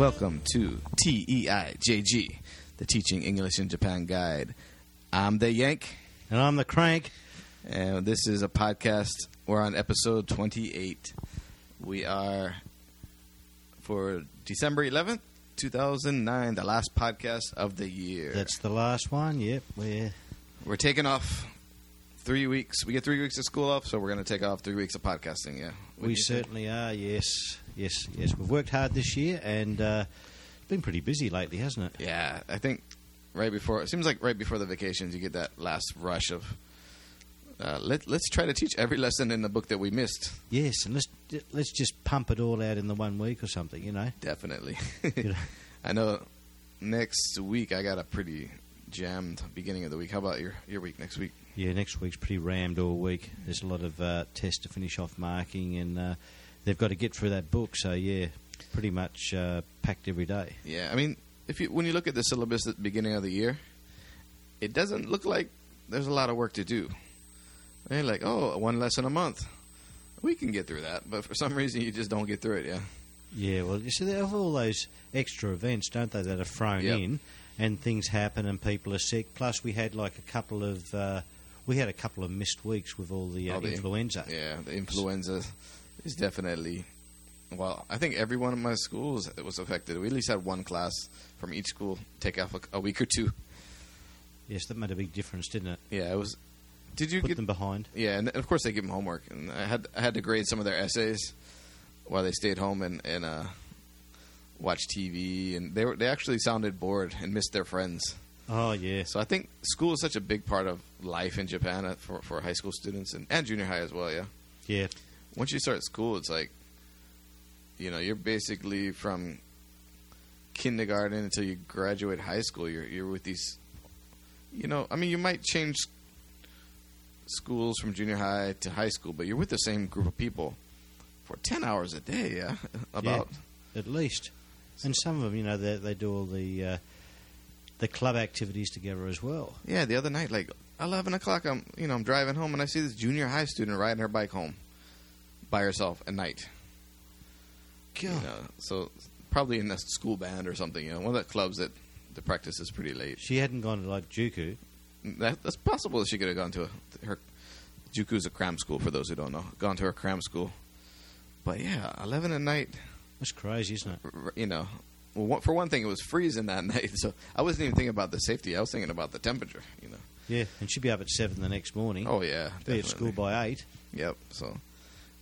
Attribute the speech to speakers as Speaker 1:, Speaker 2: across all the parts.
Speaker 1: Welcome to TEIJG, the Teaching English in Japan Guide. I'm the Yank,
Speaker 2: And I'm the crank.
Speaker 1: and this is a podcast. We're on episode 28. We are for December 11th, 2009, the last podcast of the year.
Speaker 2: That's the last one. Yep. We're
Speaker 1: We're taking off three weeks. We get three weeks of school off, so we're going to take off three weeks of podcasting. Yeah, What
Speaker 2: we
Speaker 1: you think?
Speaker 2: certainly are. Yes. Yes. Yes. We've worked hard this year, and uh, been pretty busy lately, hasn't it?
Speaker 1: Yeah, I think right before it seems like right before the vacations, you get that last rush of. Uh, let, let's try to teach every lesson in the book that we missed.
Speaker 2: Yes. And let's let's just pump it all out in the one week or something. You know.
Speaker 1: Definitely.
Speaker 2: You know?
Speaker 1: I know next week I got a pretty jammed beginning of the week. How about your, your week next week?
Speaker 2: Yeah. Next week's pretty rammed all week. There's a lot of uh, tests to finish off marking, and uh, they've got to get through that book. So yeah, pretty much uh, packed every day.
Speaker 1: Yeah, I mean, if you when you look at the syllabus at the beginning of the year, it doesn't look like there's a lot of work to do. They're like, oh, one lesson a month. We can get through that, but for some reason you just don't get through it. Yeah.
Speaker 2: Yeah, well, you see, they have all those extra events, don't they, that are thrown
Speaker 1: Yep.
Speaker 2: in, and things happen, and people are sick. Plus, we had like a couple of, uh, we had a couple of missed weeks with all the, uh,
Speaker 1: All the-
Speaker 2: influenza.
Speaker 1: Yeah, the influenza is definitely. Well, I think every one of my schools was affected. We at least had one class from each school take off a, a week or two.
Speaker 2: Yes, that made a big difference, didn't it?
Speaker 1: Yeah, it was. Did you
Speaker 2: Put
Speaker 1: get
Speaker 2: them behind.
Speaker 1: Yeah, and of course they give them homework, and I had I had to grade some of their essays while they stayed home and and uh, watch TV, and they were they actually sounded bored and missed their friends.
Speaker 2: Oh yeah,
Speaker 1: So I think school is such a big part of life in Japan uh, for for high school students and, and junior high as well. Yeah,
Speaker 2: yeah,
Speaker 1: once you start school, it's like you know you're basically from kindergarten until you graduate high school. You're you're with these, you know. I mean, you might change schools from junior high to high school, but you're with the same group of people for ten hours a day. Yeah, about
Speaker 2: at least. And some of them, you know, they, they do all the uh, the club activities together as well.
Speaker 1: yeah. The other night, like eleven o'clock, I'm you know I'm driving home and I see this junior high student riding her bike home by herself at night. You know, so probably in a school band or something. You know, one of the clubs that the practice is pretty late.
Speaker 2: She hadn't gone to like Juku.
Speaker 1: Mm, that, that's possible that she could have gone to a, her. Juku's a cram school for those who don't know. Gone to her cram school, but yeah, eleven at night.
Speaker 2: That's crazy, isn't it?
Speaker 1: You know, well, for one thing, it was freezing that night, so I wasn't even thinking about the safety. I was thinking about the temperature. You know.
Speaker 2: Yeah, and she'd be up at seven the next morning.
Speaker 1: Oh yeah,
Speaker 2: be at school by eight.
Speaker 1: Yep. So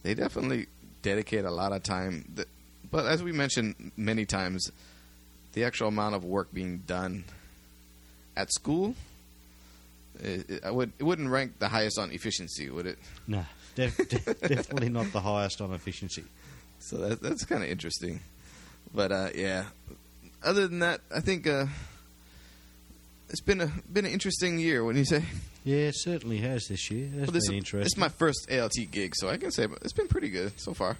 Speaker 1: they definitely dedicate a lot of time. Th- But as we mentioned many times, the actual amount of work being done at school, it, it, I would it wouldn't rank the highest on efficiency, would it?
Speaker 2: No, def- def- definitely not the highest on efficiency.
Speaker 1: So that, that's kind of interesting. But uh, yeah, other than that, I think uh, it's been a been an interesting year. Wouldn't you say
Speaker 2: Yeah, it certainly has this year. That's
Speaker 1: Well, this,
Speaker 2: been
Speaker 1: this
Speaker 2: interesting.
Speaker 1: is my first ALT gig, so I can say it's been pretty good so far.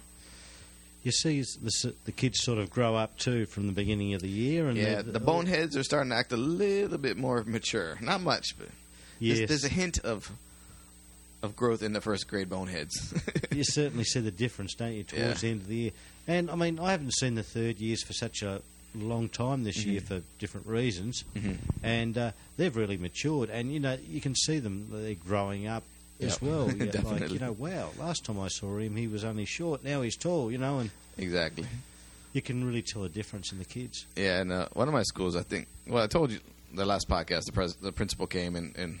Speaker 2: you see, the, the kids sort of grow up too from the beginning of the year, and
Speaker 1: Yeah,
Speaker 2: they've-
Speaker 1: the boneheads are starting to act a little bit more mature. Not much, but there's, there's a hint of of growth in the first grade boneheads.
Speaker 2: you certainly see the difference, don't you, towards
Speaker 1: Yeah.
Speaker 2: the end of the year? And I mean, I haven't seen the third years for such a long time this year
Speaker 1: Mhm.
Speaker 2: for different reasons,
Speaker 1: Mhm.
Speaker 2: and uh, they've really matured. And you know, you can see them; they're growing up as
Speaker 1: Yep.
Speaker 2: well. Yeah, like
Speaker 1: Definitely.
Speaker 2: you know, wow, last time I saw him, he was only short. Now he's tall. You know, and
Speaker 1: exactly.
Speaker 2: you can really tell a difference in the kids.
Speaker 1: Yeah, and uh, one of my schools, I think. Well, I told you the last podcast. The pres- the principal came and, and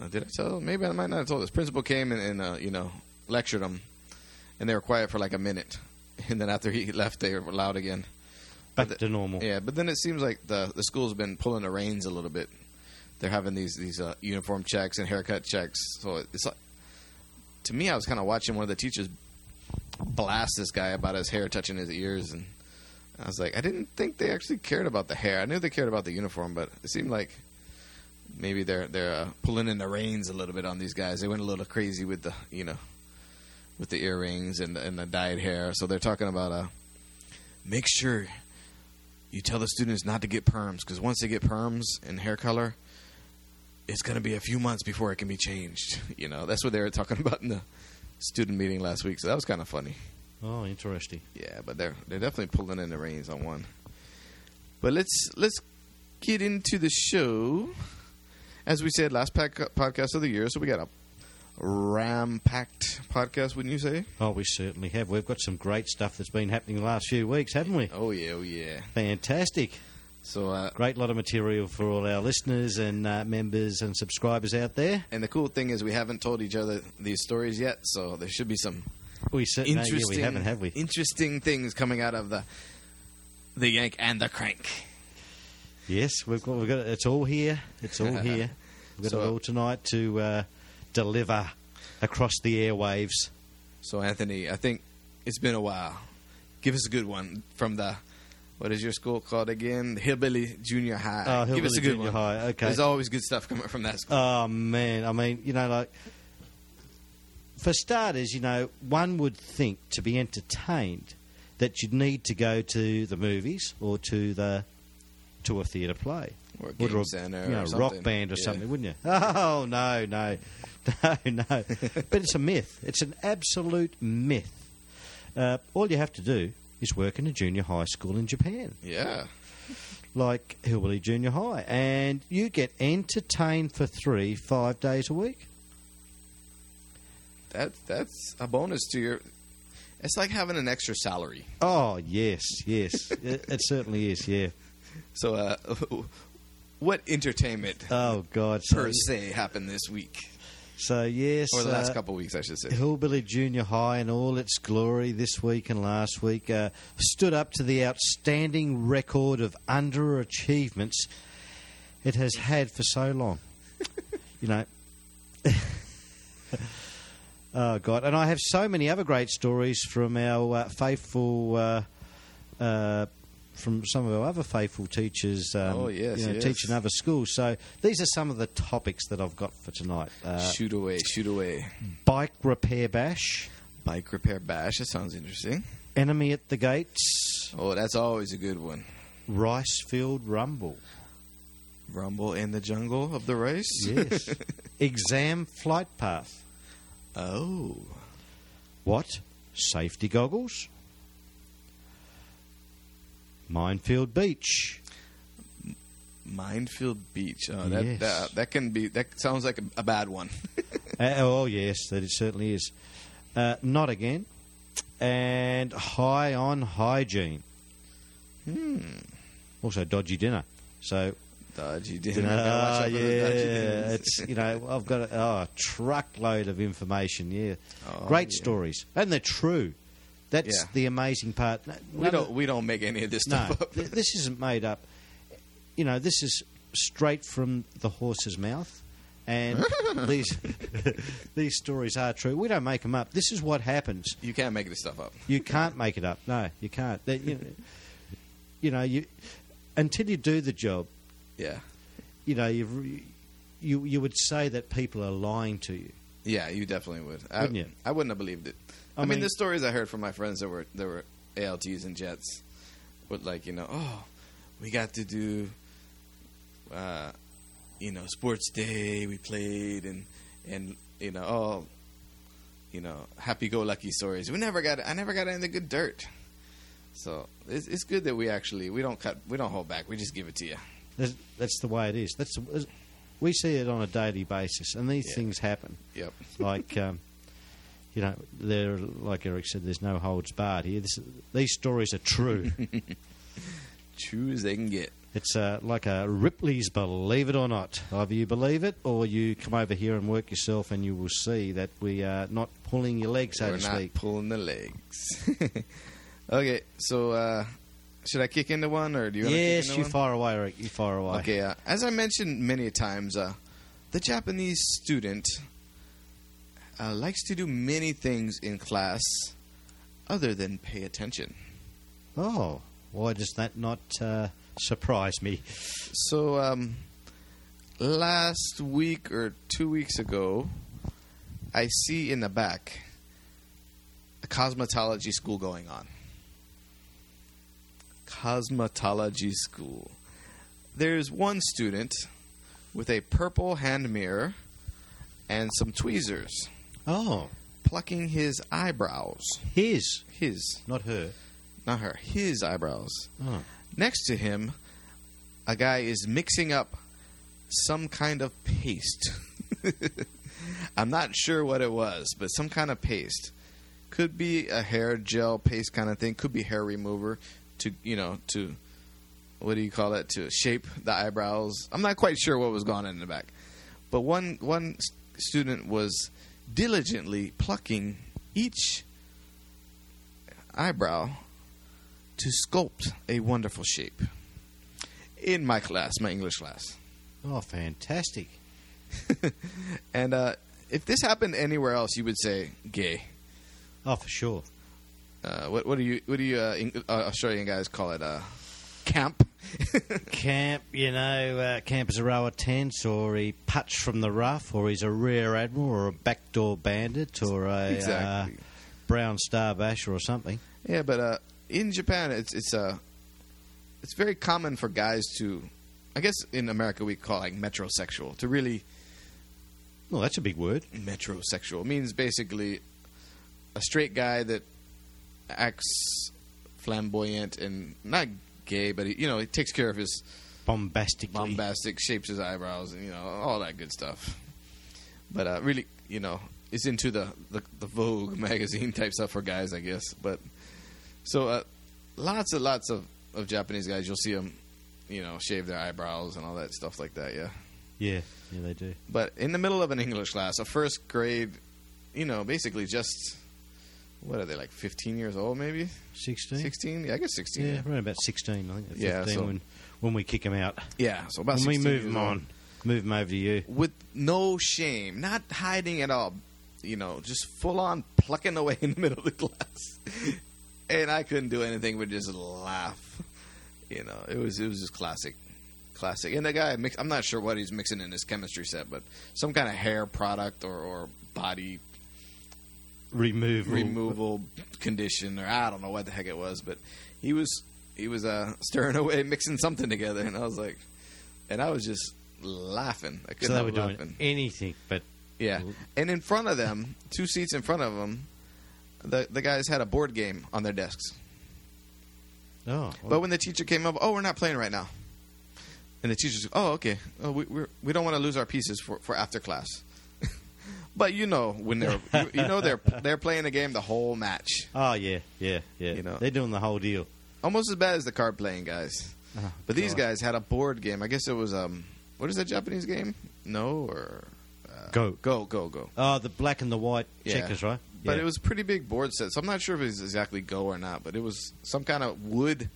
Speaker 1: uh, did I tell? Maybe I might not have told this. Principal came and, and uh, you know lectured them, and they were quiet for like a minute, and then after he left, they were loud again.
Speaker 2: Back to normal.
Speaker 1: Yeah, but then it seems like the the school's been pulling the reins a little bit. They're having these these uh, uniform checks and haircut checks. So it's like, to me, I was kind of watching one of the teachers blast this guy about his hair touching his ears, and I was like, I didn't think they actually cared about the hair. I knew they cared about the uniform, but it seemed like maybe they're they're uh, pulling in the reins a little bit on these guys. They went a little crazy with the you know with the earrings and and the dyed hair. So they're talking about uh, make sure you tell the students not to get perms because once they get perms and hair color, it's going to be a few months before it can be changed. You know, that's what they were talking about in the student meeting last week. So that was kind of funny.
Speaker 2: Oh, interesting.
Speaker 1: Yeah, but they're they're definitely pulling in the reins on one. But let's let's get into the show. As we said, last podcast of the year, so we got a ram-packed podcast, wouldn't you say?
Speaker 2: Oh, we certainly have. We've got some great stuff that's been happening the last few weeks, haven't we?
Speaker 1: Oh yeah, oh yeah.
Speaker 2: Fantastic.
Speaker 1: So, uh,
Speaker 2: Great lot of material for all our listeners and uh, members and subscribers out there.
Speaker 1: and the cool thing is, we haven't told each other these stories yet, so there should be some
Speaker 2: We certainly yeah,
Speaker 1: interesting,
Speaker 2: we haven't, have we?
Speaker 1: interesting things coming out of the the yank and the crank.
Speaker 2: Yes, we've got, we've got it's all here. It's all here. We've got
Speaker 1: So-
Speaker 2: it all tonight to uh, deliver across the airwaves.
Speaker 1: So, Anthony, I think it's been a while. Give us a good one from the. What is your school called again? Hillbilly Junior High.
Speaker 2: Oh,
Speaker 1: Give us a good
Speaker 2: Junior
Speaker 1: one.
Speaker 2: High, okay.
Speaker 1: There's always good stuff coming from that school.
Speaker 2: Oh man, I mean, you know, like for starters, you know, one would think to be entertained that you'd need to go to the movies or to the to a theatre play.
Speaker 1: or a game
Speaker 2: a,
Speaker 1: center
Speaker 2: you know,
Speaker 1: or
Speaker 2: rock band or
Speaker 1: Yeah.
Speaker 2: something, wouldn't you? Oh no, no, no, no! but it's a myth. It's an absolute myth. Uh, all you have to do is work in a junior high school in Japan,
Speaker 1: Yeah.
Speaker 2: like Hillbilly Junior High, and you get entertained for three, five days a week.
Speaker 1: That, that's a bonus to your. It's like having an extra salary.
Speaker 2: Oh yes, yes, it, it certainly is. Yeah.
Speaker 1: So, uh, what entertainment
Speaker 2: Oh God. So,
Speaker 1: per se happened this week?
Speaker 2: So yes.
Speaker 1: Or the last
Speaker 2: uh,
Speaker 1: couple of weeks, I should say.
Speaker 2: Hillbilly Junior High in all its glory this week and last week uh, stood up to the outstanding record of underachievements it has had for so long. you know. oh God! And I have so many other great stories from our uh, faithful. From some of our other faithful teachers, um,
Speaker 1: Oh, yes,
Speaker 2: you know,
Speaker 1: yes.
Speaker 2: teaching other schools. So these are some of the topics that I've got for tonight. Uh,
Speaker 1: shoot away, shoot away.
Speaker 2: bike repair bash,
Speaker 1: Bike repair bash. That sounds interesting.
Speaker 2: enemy at the gates,
Speaker 1: Oh, that's always a good one.
Speaker 2: rice field rumble.
Speaker 1: Rumble in the jungle of the rice.
Speaker 2: Yes. Exam flight path.
Speaker 1: oh.
Speaker 2: What? Safety goggles. Minefield beach.
Speaker 1: Minefield Beach. Oh, that,
Speaker 2: Yes.
Speaker 1: that that can be. That sounds like a, a bad one.
Speaker 2: Uh, oh yes, that it certainly is. Uh, not again. And high on hygiene.
Speaker 1: hmm.
Speaker 2: Also dodgy dinner. So
Speaker 1: Dodgy dinner.
Speaker 2: Ah, yeah, it's you know I've got a oh, truckload of information. Yeah,
Speaker 1: Oh,
Speaker 2: great
Speaker 1: yeah.
Speaker 2: stories, and they're true. That's
Speaker 1: Yeah.
Speaker 2: the amazing part. No-
Speaker 1: We don't.
Speaker 2: of-
Speaker 1: We don't make any of this
Speaker 2: no,
Speaker 1: stuff up.
Speaker 2: th- this isn't made up. You know, this is straight from the horse's mouth, and these these stories are true. We don't make them up. This is what happens.
Speaker 1: You can't make this stuff up.
Speaker 2: You can't make it up. No, you can't. That- you, know, you know, you until you do the job.
Speaker 1: Yeah.
Speaker 2: You know, you you you would say that people are lying to you.
Speaker 1: Yeah, you definitely would.
Speaker 2: Wouldn't you?
Speaker 1: I wouldn't have believed it.
Speaker 2: I
Speaker 1: I, mean, the stories I heard from my friends that were that were ALTs and JETs, would like you know, oh, we got to do, uh, you know, sports day. We played and and you know, oh, you know, happy-go-lucky stories. We never got. I never got any good dirt. So it's, it's good that we actually we don't cut we don't hold back. We just give it to you.
Speaker 2: That's, that's the way it is. That's we see it on a daily basis, and these
Speaker 1: Yeah.
Speaker 2: things happen.
Speaker 1: Yep.
Speaker 2: Like, um, you know, there, like Eric said, there's no holds barred here. This, these stories are true.
Speaker 1: True as they can get.
Speaker 2: it's uh, like a Ripley's Believe It or Not. Either you believe it, or you come over here and work yourself, and you will see that we are not pulling your leg, so
Speaker 1: We're
Speaker 2: to
Speaker 1: not
Speaker 2: speak.
Speaker 1: pulling the legs. okay, so uh, should I kick into one, or do you? kick
Speaker 2: Yes,
Speaker 1: into
Speaker 2: you
Speaker 1: one?
Speaker 2: far away, Eric. You far away.
Speaker 1: Okay, uh, as I mentioned many times, uh, the Japanese student uh, likes to do many things in class other than pay attention.
Speaker 2: Oh, why does that not uh, surprise me?
Speaker 1: So, um, last week or two weeks ago, I see in the back a cosmetology school going on. Cosmetology school. There's one student with a purple hand mirror and some tweezers
Speaker 2: Oh,
Speaker 1: plucking his eyebrows.
Speaker 2: His,
Speaker 1: His,
Speaker 2: not her.
Speaker 1: not her, his eyebrows.
Speaker 2: Oh.
Speaker 1: Next to him, a guy is mixing up some kind of paste. I'm not sure what it was, but some kind of paste. Could be a hair gel paste kind of thing. Could be hair remover to you know to what do you call it to shape the eyebrows. I'm not quite sure what was going on in the back, but one one s- student was diligently plucking each eyebrow to sculpt a wonderful shape. In my class, my English class.
Speaker 2: Oh, fantastic.
Speaker 1: and uh, if this happened anywhere else, you would say gay.
Speaker 2: Oh, for sure.
Speaker 1: Uh, what, what do you what do you uh, uh, Australian guys call it? Uh, camp.
Speaker 2: Camp, you know, uh, camp is a row of tents, or he puts from the rough, or he's a rear admiral, or a backdoor bandit, or a
Speaker 1: Exactly.
Speaker 2: uh, brown star basher, or something.
Speaker 1: yeah, but uh, in Japan, it's it's uh, it's very common for guys to, I guess in America we call like metrosexual to really
Speaker 2: Well, that's a big word.
Speaker 1: metrosexual means basically a straight guy that acts flamboyant and not gay, but he, you know he takes care of his
Speaker 2: Bombastically.
Speaker 1: bombastic, shapes his eyebrows, and you know all that good stuff. But uh, really, you know, is into the, the the Vogue magazine type stuff for guys, I guess. But so uh, lots and lots of of Japanese guys, you'll see them, you know, shave their eyebrows and all that stuff like that. Yeah.
Speaker 2: Yeah, yeah, they do.
Speaker 1: But in the middle of an English class, a first grade, you know, basically just what are they like, fifteen years old, maybe
Speaker 2: 16?
Speaker 1: sixteen? Yeah, I guess sixteen.
Speaker 2: Yeah, around about 16, I think. at
Speaker 1: Yeah,
Speaker 2: 15
Speaker 1: so-
Speaker 2: when, when we kick them out.
Speaker 1: Yeah, so about
Speaker 2: When we move
Speaker 1: them
Speaker 2: on, move them over to you.
Speaker 1: with no shame, not hiding at all. You know, just full on plucking away in the middle of the class. and I couldn't do anything but just laugh. You know, it was it was just classic, classic. And the guy, mix, I'm not sure what he's mixing in his chemistry set, but some kind of hair product or, or body
Speaker 2: Remove.
Speaker 1: removal condition, or I don't know what the heck it was, but he was he was uh, stirring away, mixing something together, and I was like, and I was just laughing. I couldn't
Speaker 2: So they
Speaker 1: help
Speaker 2: were doing
Speaker 1: laughing.
Speaker 2: anything but.
Speaker 1: Yeah, and in front of them, two seats in front of them, the the guys had a board game on their desks.
Speaker 2: Oh,
Speaker 1: But when the teacher came up, oh, we're not playing right now. And the teacher's, oh, okay, oh, we we're, we don't want to lose our pieces for, for after class. But you know when they're you, you know they're they're playing the game the whole match,
Speaker 2: oh yeah, yeah, yeah.
Speaker 1: You know.
Speaker 2: They're doing the whole deal.
Speaker 1: almost as bad as the card playing guys.
Speaker 2: Oh,
Speaker 1: But these
Speaker 2: God.
Speaker 1: guys had a board game. I guess it was um, what is that Japanese game? No or uh,
Speaker 2: Go.
Speaker 1: go go go.
Speaker 2: Oh, the black and the white
Speaker 1: Yeah.
Speaker 2: checkers, right?
Speaker 1: But it was a pretty big board set, so I'm not sure if it's exactly Go or not. But it was some kind of wood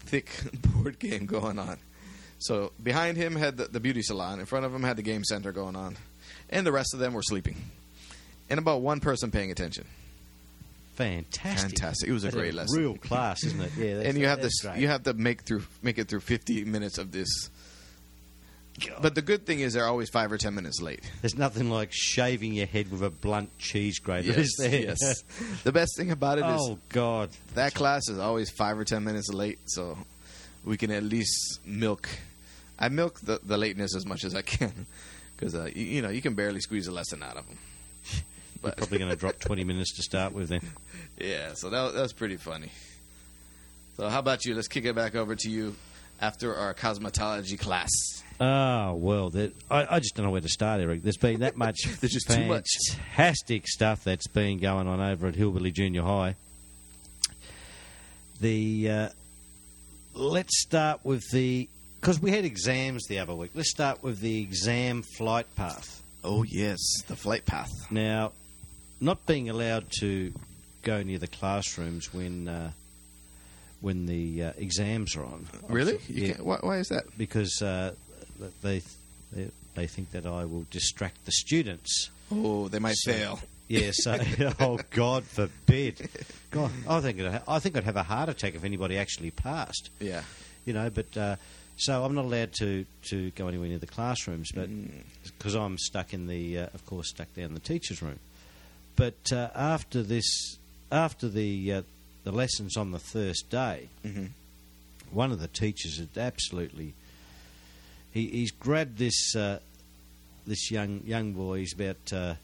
Speaker 1: thick board game going on. So behind him had the, the beauty salon, in front of him had the game center going on, and the rest of them were sleeping, and about one person paying attention.
Speaker 2: fantastic.
Speaker 1: Fantastic! It was a
Speaker 2: That's
Speaker 1: great lesson.
Speaker 2: Real class, isn't it? Yeah.
Speaker 1: And you have this,
Speaker 2: great.
Speaker 1: you have to make through make it through 50 minutes of this. But the good thing is they're always five or ten minutes late.
Speaker 2: There's nothing like shaving your head with a blunt cheese grater. is there?
Speaker 1: yes. the best thing about it is
Speaker 2: oh God.
Speaker 1: that class is always five or ten minutes late, so we can at least milk. I milk the, the lateness as much as I can because uh, you, you know you can barely squeeze a lesson out of them. But
Speaker 2: probably going to drop 20 minutes to start with then.
Speaker 1: yeah, so that, was- that was pretty funny. So how about you? Let's kick it back over to you after our cosmetology class.
Speaker 2: Oh, well, that, I, I just don't know where to start, Eric. There's been that much
Speaker 1: There's just too much.
Speaker 2: fantastic stuff that's been going on over at Hillbilly Junior High. The uh, Let's start with the. Because we had exams the other week. Let's start with the exam flight path.
Speaker 1: Oh yes, the flight path.
Speaker 2: Now, not being allowed to go near the classrooms when uh, when the uh, exams are on.
Speaker 1: Really?
Speaker 2: Yeah,
Speaker 1: why, why is that?
Speaker 2: because uh, they, they they think that I will distract the students.
Speaker 1: Oh, they might
Speaker 2: So-
Speaker 1: fail.
Speaker 2: Yeah, so oh God forbid. God, I think I'd, I think I'd have a heart attack if anybody actually passed.
Speaker 1: Yeah.
Speaker 2: You know, but uh, so I'm not allowed to, to go anywhere near the classrooms, but
Speaker 1: Mm.
Speaker 2: because I'm stuck in the, uh, of course, stuck down in the teachers' room. But uh, after this, after the uh, the lessons on the first day,
Speaker 1: Mhm.
Speaker 2: one of the teachers had absolutely he, he's grabbed this uh, this young young boy. He's about uh,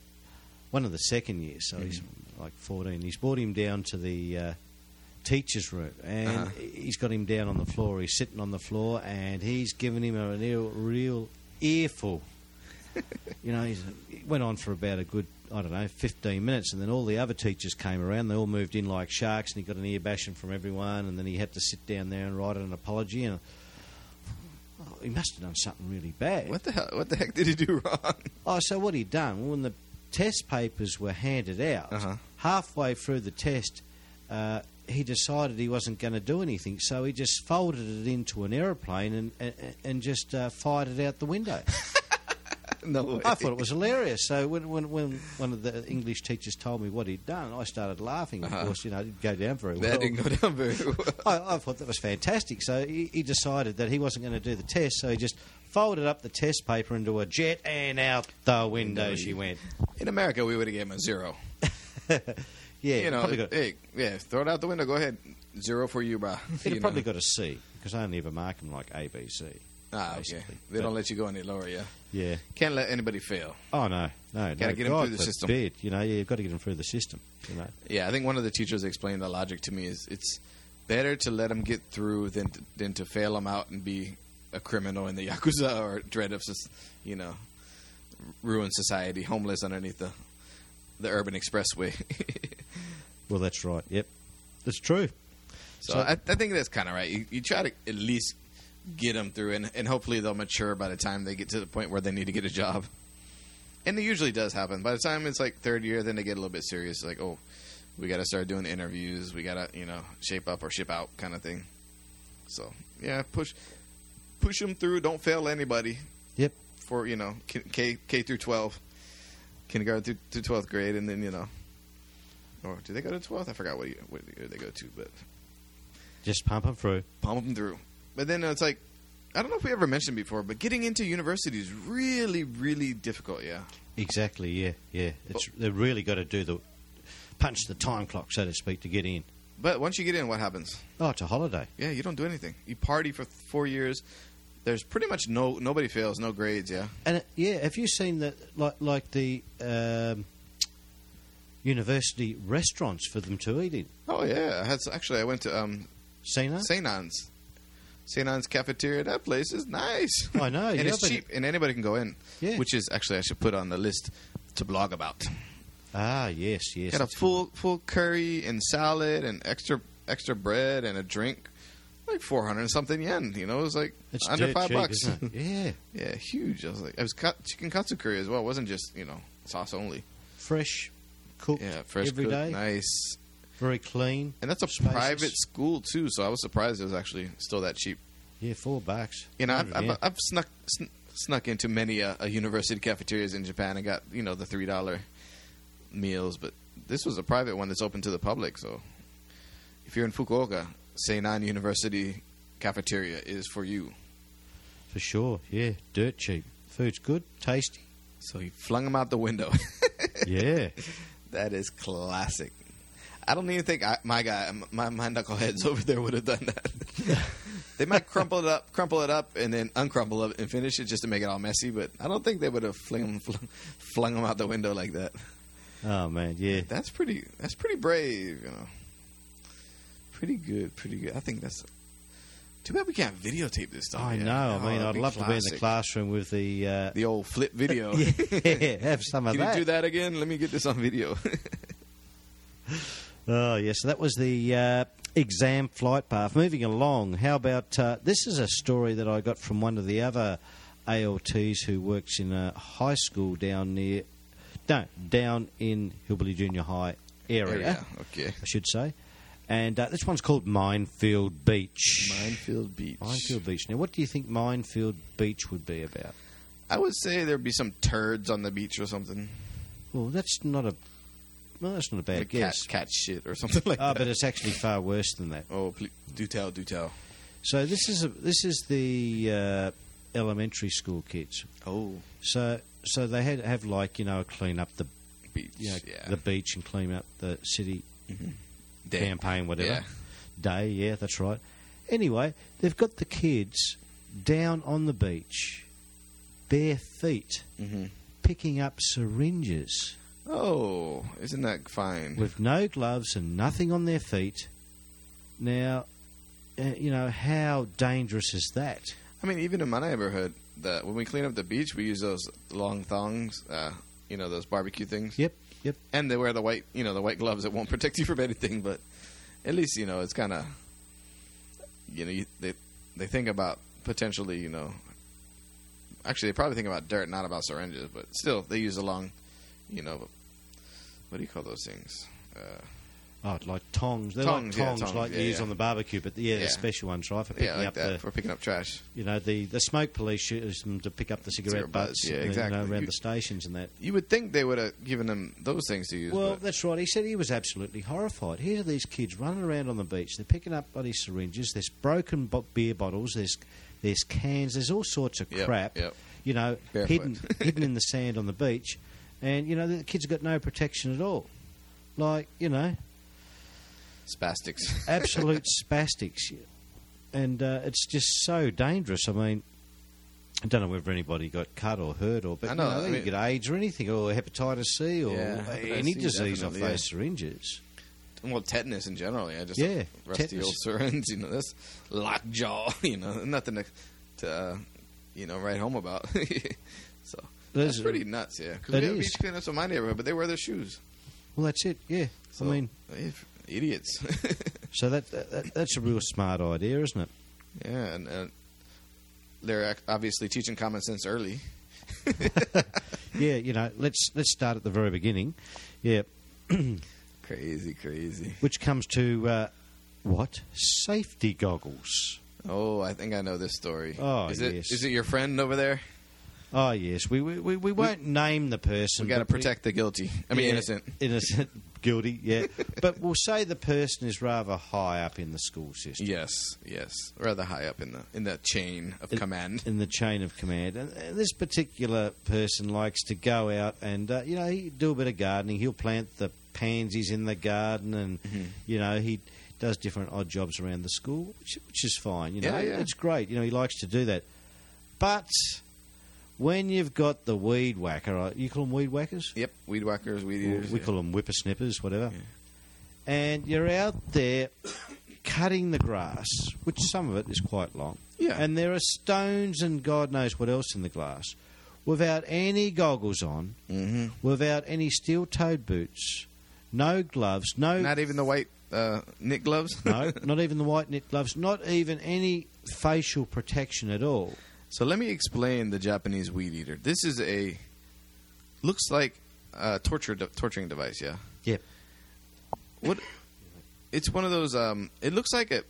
Speaker 2: one of the second years, so he's like 14. He's brought him down to the uh, teacher's room, and
Speaker 1: Uh-huh.
Speaker 2: he's got him down on the floor. He's sitting on the floor, and he's giving him a real, real earful. you know, he's, it went on for about a good, I don't know, 15 minutes, and then all the other teachers came around. They all moved in like sharks, and he got an ear bashing from everyone, and then he had to sit down there and write an apology. And oh, he must have done something really bad.
Speaker 1: What the hell? What the heck did he do wrong?
Speaker 2: Oh, so what he'd done well, when the test papers were handed out,
Speaker 1: Uh-huh.
Speaker 2: halfway through the test, uh, he decided he wasn't going to do anything, so he just folded it into an aeroplane and and, and just uh, fired it out the window.
Speaker 1: no way.
Speaker 2: I thought it was hilarious. So when, when when one of the English teachers told me what he'd done, I started laughing. Of
Speaker 1: Uh-huh.
Speaker 2: course, you know, it didn't go down very well.
Speaker 1: that didn't go down very well.
Speaker 2: I, I thought that was fantastic. So he, he decided that he wasn't going to do the test, so he just folded up the test paper into a jet and out the window she went.
Speaker 1: In America, we would have given him a zero.
Speaker 2: Yeah,
Speaker 1: you know,
Speaker 2: probably got,
Speaker 1: hey, yeah, throw it out the window. Go ahead, zero for you, bro.
Speaker 2: He'd
Speaker 1: You
Speaker 2: probably
Speaker 1: know.
Speaker 2: got a C because I only ever mark them like A, B, C.
Speaker 1: Ah, okay.
Speaker 2: basically.
Speaker 1: They don't let you go any lower. Yeah,
Speaker 2: Yeah.
Speaker 1: can't let anybody fail.
Speaker 2: Oh no, no,
Speaker 1: Gotta
Speaker 2: no.
Speaker 1: get
Speaker 2: God
Speaker 1: through the system.
Speaker 2: You know, yeah, you've got to get them through the system. You know.
Speaker 1: Yeah, I think one of the teachers explained the logic to me is it's better to let them get through than to, than to fail them out and be a criminal in the yakuza or dread of, you know, ruin society, homeless underneath the the urban expressway.
Speaker 2: Well, that's right. Yep, that's true.
Speaker 1: so
Speaker 2: So-
Speaker 1: I, I think that's kind of right. You, you try to at least get them through, and, and hopefully they'll mature by the time they get to the point where they need to get a job. And it usually does happen. By the time it's like third year, then they get a little bit serious. Like, oh, we got to start doing interviews. We got to, you know, shape up or ship out kind of thing. So yeah, push push them through. Don't fail anybody.
Speaker 2: Yep.
Speaker 1: For you know K K, K through twelve, kindergarten through, through twelfth grade, and then you know, or do they go to twelfth? I forgot what year, what year they go to, but
Speaker 2: Just pump them through.
Speaker 1: pump them through. But then it's like, I don't know if we ever mentioned before, but getting into university is really, really difficult. Yeah.
Speaker 2: Exactly. Yeah, yeah. It's they've really got to do the punch the time clock, so to speak, to get in.
Speaker 1: But once you get in, what happens?
Speaker 2: Oh, it's a holiday.
Speaker 1: Yeah, you don't do anything. You party for four years. There's pretty much no nobody fails, no grades. Yeah.
Speaker 2: And uh, yeah, have you seen that? Like, like the um, university restaurants for them to eat in.
Speaker 1: Oh yeah. I had actually I went to um,
Speaker 2: Seen that?
Speaker 1: Seinan's. St. Anne's cafeteria. That place is nice.
Speaker 2: I know.
Speaker 1: and
Speaker 2: yeah,
Speaker 1: it's cheap, and anybody can go in.
Speaker 2: Yeah.
Speaker 1: Which is actually I should put on the list to blog about.
Speaker 2: Ah, yes, yes.
Speaker 1: Got a full full curry and salad and extra extra bread and a drink, like four hundred something yen. You know, it was like
Speaker 2: It's
Speaker 1: under five
Speaker 2: cheap,
Speaker 1: bucks.
Speaker 2: Yeah,
Speaker 1: yeah, huge. I was like, it was cut, chicken katsu curry as well. It wasn't just you know sauce only.
Speaker 2: fresh, cooked
Speaker 1: Yeah, fresh
Speaker 2: every
Speaker 1: cooked,
Speaker 2: day,
Speaker 1: nice.
Speaker 2: very clean.
Speaker 1: And that's a private school too, so I was surprised it was actually still that cheap.
Speaker 2: Yeah, four bucks.
Speaker 1: You know, I've, I've, I've snuck sn- snuck into many uh, a university cafeterias in Japan and got you know the three dollar meals, but this was a private one that's open to the public. So if you're in Fukuoka, Seinan University cafeteria is for you.
Speaker 2: for sure. Yeah, dirt cheap. Food's good, tasty.
Speaker 1: So he flung them out the window.
Speaker 2: Yeah,
Speaker 1: that is classic. I don't even think I, my guy, my, my knuckleheads over there would have done that. they might crumple it up, crumple it up, and then uncrumple it and finish it just to make it all messy. But I don't think they would have fling, flung, flung them out the window like that.
Speaker 2: Oh man, yeah.
Speaker 1: That's pretty. That's pretty brave, you know. Pretty good. Pretty good. I think that's. Too bad we can't videotape this stuff.
Speaker 2: I
Speaker 1: yet.
Speaker 2: know.
Speaker 1: Oh,
Speaker 2: I mean, I'd love to be in the
Speaker 1: classic.
Speaker 2: classroom with the. Uh,
Speaker 1: The old flip video.
Speaker 2: yeah, have some of
Speaker 1: Can you do that again? Let me get this on video.
Speaker 2: Oh, yes. So that was the uh, exam flight path. Moving along, how about uh, this is a story that I got from one of the other ALTs who works in a high school down near, no, down in Hillbilly Junior High area,
Speaker 1: yeah. Okay.
Speaker 2: I should say. And uh, this one's called Minefield Beach.
Speaker 1: Minefield Beach.
Speaker 2: Minefield Beach. Now, what do you think Minefield Beach would be about?
Speaker 1: I would say there'd be some turds on the beach or something.
Speaker 2: Well, that's not a. Well, that's not a bad
Speaker 1: Like
Speaker 2: guess.
Speaker 1: cat, cat shit or something like that.
Speaker 2: Oh,
Speaker 1: that.
Speaker 2: but it's actually far worse than that.
Speaker 1: oh, please, do tell, do tell.
Speaker 2: So this is a, this is the uh, elementary school kids.
Speaker 1: Oh,
Speaker 2: So so they had have like you know clean up the
Speaker 1: beach.
Speaker 2: you know,
Speaker 1: yeah.
Speaker 2: the beach and clean up the city
Speaker 1: Day.
Speaker 2: campaign whatever
Speaker 1: Yeah.
Speaker 2: day. Yeah, that's right. Anyway, they've got the kids down on the beach, bare feet,
Speaker 1: hmm
Speaker 2: picking up syringes
Speaker 1: Oh, isn't that fine?
Speaker 2: with no gloves and nothing on their feet. Now, uh, you know how dangerous is that?
Speaker 1: I mean, even in my neighborhood, the, when we clean up the beach, we use those long thongs. Uh, you know, those barbecue things.
Speaker 2: Yep, yep.
Speaker 1: And they wear the white, you know, the white gloves that won't protect you from anything. But at least you know it's kind of, you know, you, they they think about potentially, you know. Actually, they probably think about dirt, not about syringes. But still, they use a long, you know, what do you call those things? Uh,
Speaker 2: Oh, like tongs. They're
Speaker 1: Tongs,
Speaker 2: like
Speaker 1: yeah,
Speaker 2: tongs,
Speaker 1: tongs,
Speaker 2: like you
Speaker 1: yeah,
Speaker 2: use
Speaker 1: yeah.
Speaker 2: on the barbecue, but yeah,
Speaker 1: Yeah.
Speaker 2: the special ones, right, for picking
Speaker 1: yeah, like
Speaker 2: up
Speaker 1: that
Speaker 2: the,
Speaker 1: for picking up trash.
Speaker 2: you know, the, the smoke police use them to pick up the cigarette
Speaker 1: Cigarette butts, yeah,
Speaker 2: uh, you know,
Speaker 1: exactly.
Speaker 2: around
Speaker 1: You-
Speaker 2: the stations and that.
Speaker 1: You would think they would have given them those things to use.
Speaker 2: Well, that's right. He said he was absolutely horrified. Here are these kids running around on the beach. They're picking up bloody syringes. There's broken bo- beer bottles. There's there's cans. There's all sorts of
Speaker 1: Yep,
Speaker 2: crap.
Speaker 1: yep.
Speaker 2: You know,
Speaker 1: Barefoot.
Speaker 2: hidden hidden in the sand on the beach, and you know the kids have got no protection at all. Like you know,
Speaker 1: spastics.
Speaker 2: absolute spastics, and uh, it's just so dangerous. I mean. I don't know whether anybody got cut or hurt or, but
Speaker 1: I
Speaker 2: you
Speaker 1: know,
Speaker 2: know,
Speaker 1: I mean-
Speaker 2: get AIDS or anything, or hepatitis C, or
Speaker 1: Yeah,
Speaker 2: any disease off
Speaker 1: definitely,
Speaker 2: those
Speaker 1: yeah.
Speaker 2: syringes.
Speaker 1: well, tetanus in general, yeah, just
Speaker 2: Yeah,
Speaker 1: rusty
Speaker 2: tetanus.
Speaker 1: old syringe. You know, that's lockjaw. You know, nothing to, to uh, you know, write home about. so that's
Speaker 2: There's-
Speaker 1: pretty nuts, yeah. Because we have beach cleanups in my neighborhood, but they wear their shoes.
Speaker 2: Well, that's it. Yeah,
Speaker 1: So,
Speaker 2: I mean,
Speaker 1: idiots.
Speaker 2: so that, that that's a real smart idea, isn't it?
Speaker 1: yeah, and, and they're obviously teaching common sense early.
Speaker 2: Yeah, you know, let's let's start at the very beginning. Yeah,
Speaker 1: Crazy, crazy.
Speaker 2: which comes to uh, what safety goggles.
Speaker 1: Oh, I think I know this story.
Speaker 2: Oh,
Speaker 1: is it
Speaker 2: yes.
Speaker 1: is it your friend over there?
Speaker 2: Oh yes, we we, we, we won't name the person.
Speaker 1: We got to
Speaker 2: but
Speaker 1: protect the guilty. I mean,
Speaker 2: Yeah,
Speaker 1: innocent.
Speaker 2: innocent, guilty. Yeah, but we'll say the person is rather high up in the school system.
Speaker 1: Yes, yes. Rather high up in the in the chain of command.
Speaker 2: in the chain of command. And, and this particular person likes to go out and uh, you know he do a bit of gardening. He'll plant the pansies in the garden, and
Speaker 1: Mm-hmm.
Speaker 2: you know he does different odd jobs around the school, which, which is fine. You know,
Speaker 1: Yeah, yeah.
Speaker 2: it's great. You know, he likes to do that. But when you've got the weed whacker, you call them weed whackers.
Speaker 1: Yep, weed whackers, weed eaters.
Speaker 2: we
Speaker 1: yeah.
Speaker 2: call them whippersnippers, whatever.
Speaker 1: Yeah.
Speaker 2: And you're out there cutting the grass, which some of it is quite long.
Speaker 1: Yeah.
Speaker 2: And there are stones and God knows what else in the glass. Without any goggles on,
Speaker 1: Mhm.
Speaker 2: without any steel toed boots, no gloves, no.
Speaker 1: Not even the white uh, knit gloves.
Speaker 2: no, not even the white knit gloves, not even any facial protection at all.
Speaker 1: So let me explain the Japanese weed eater. This is a looks like a torture de- torturing device. Yeah.
Speaker 2: Yep.
Speaker 1: What? It's one of those. Um, it looks like a.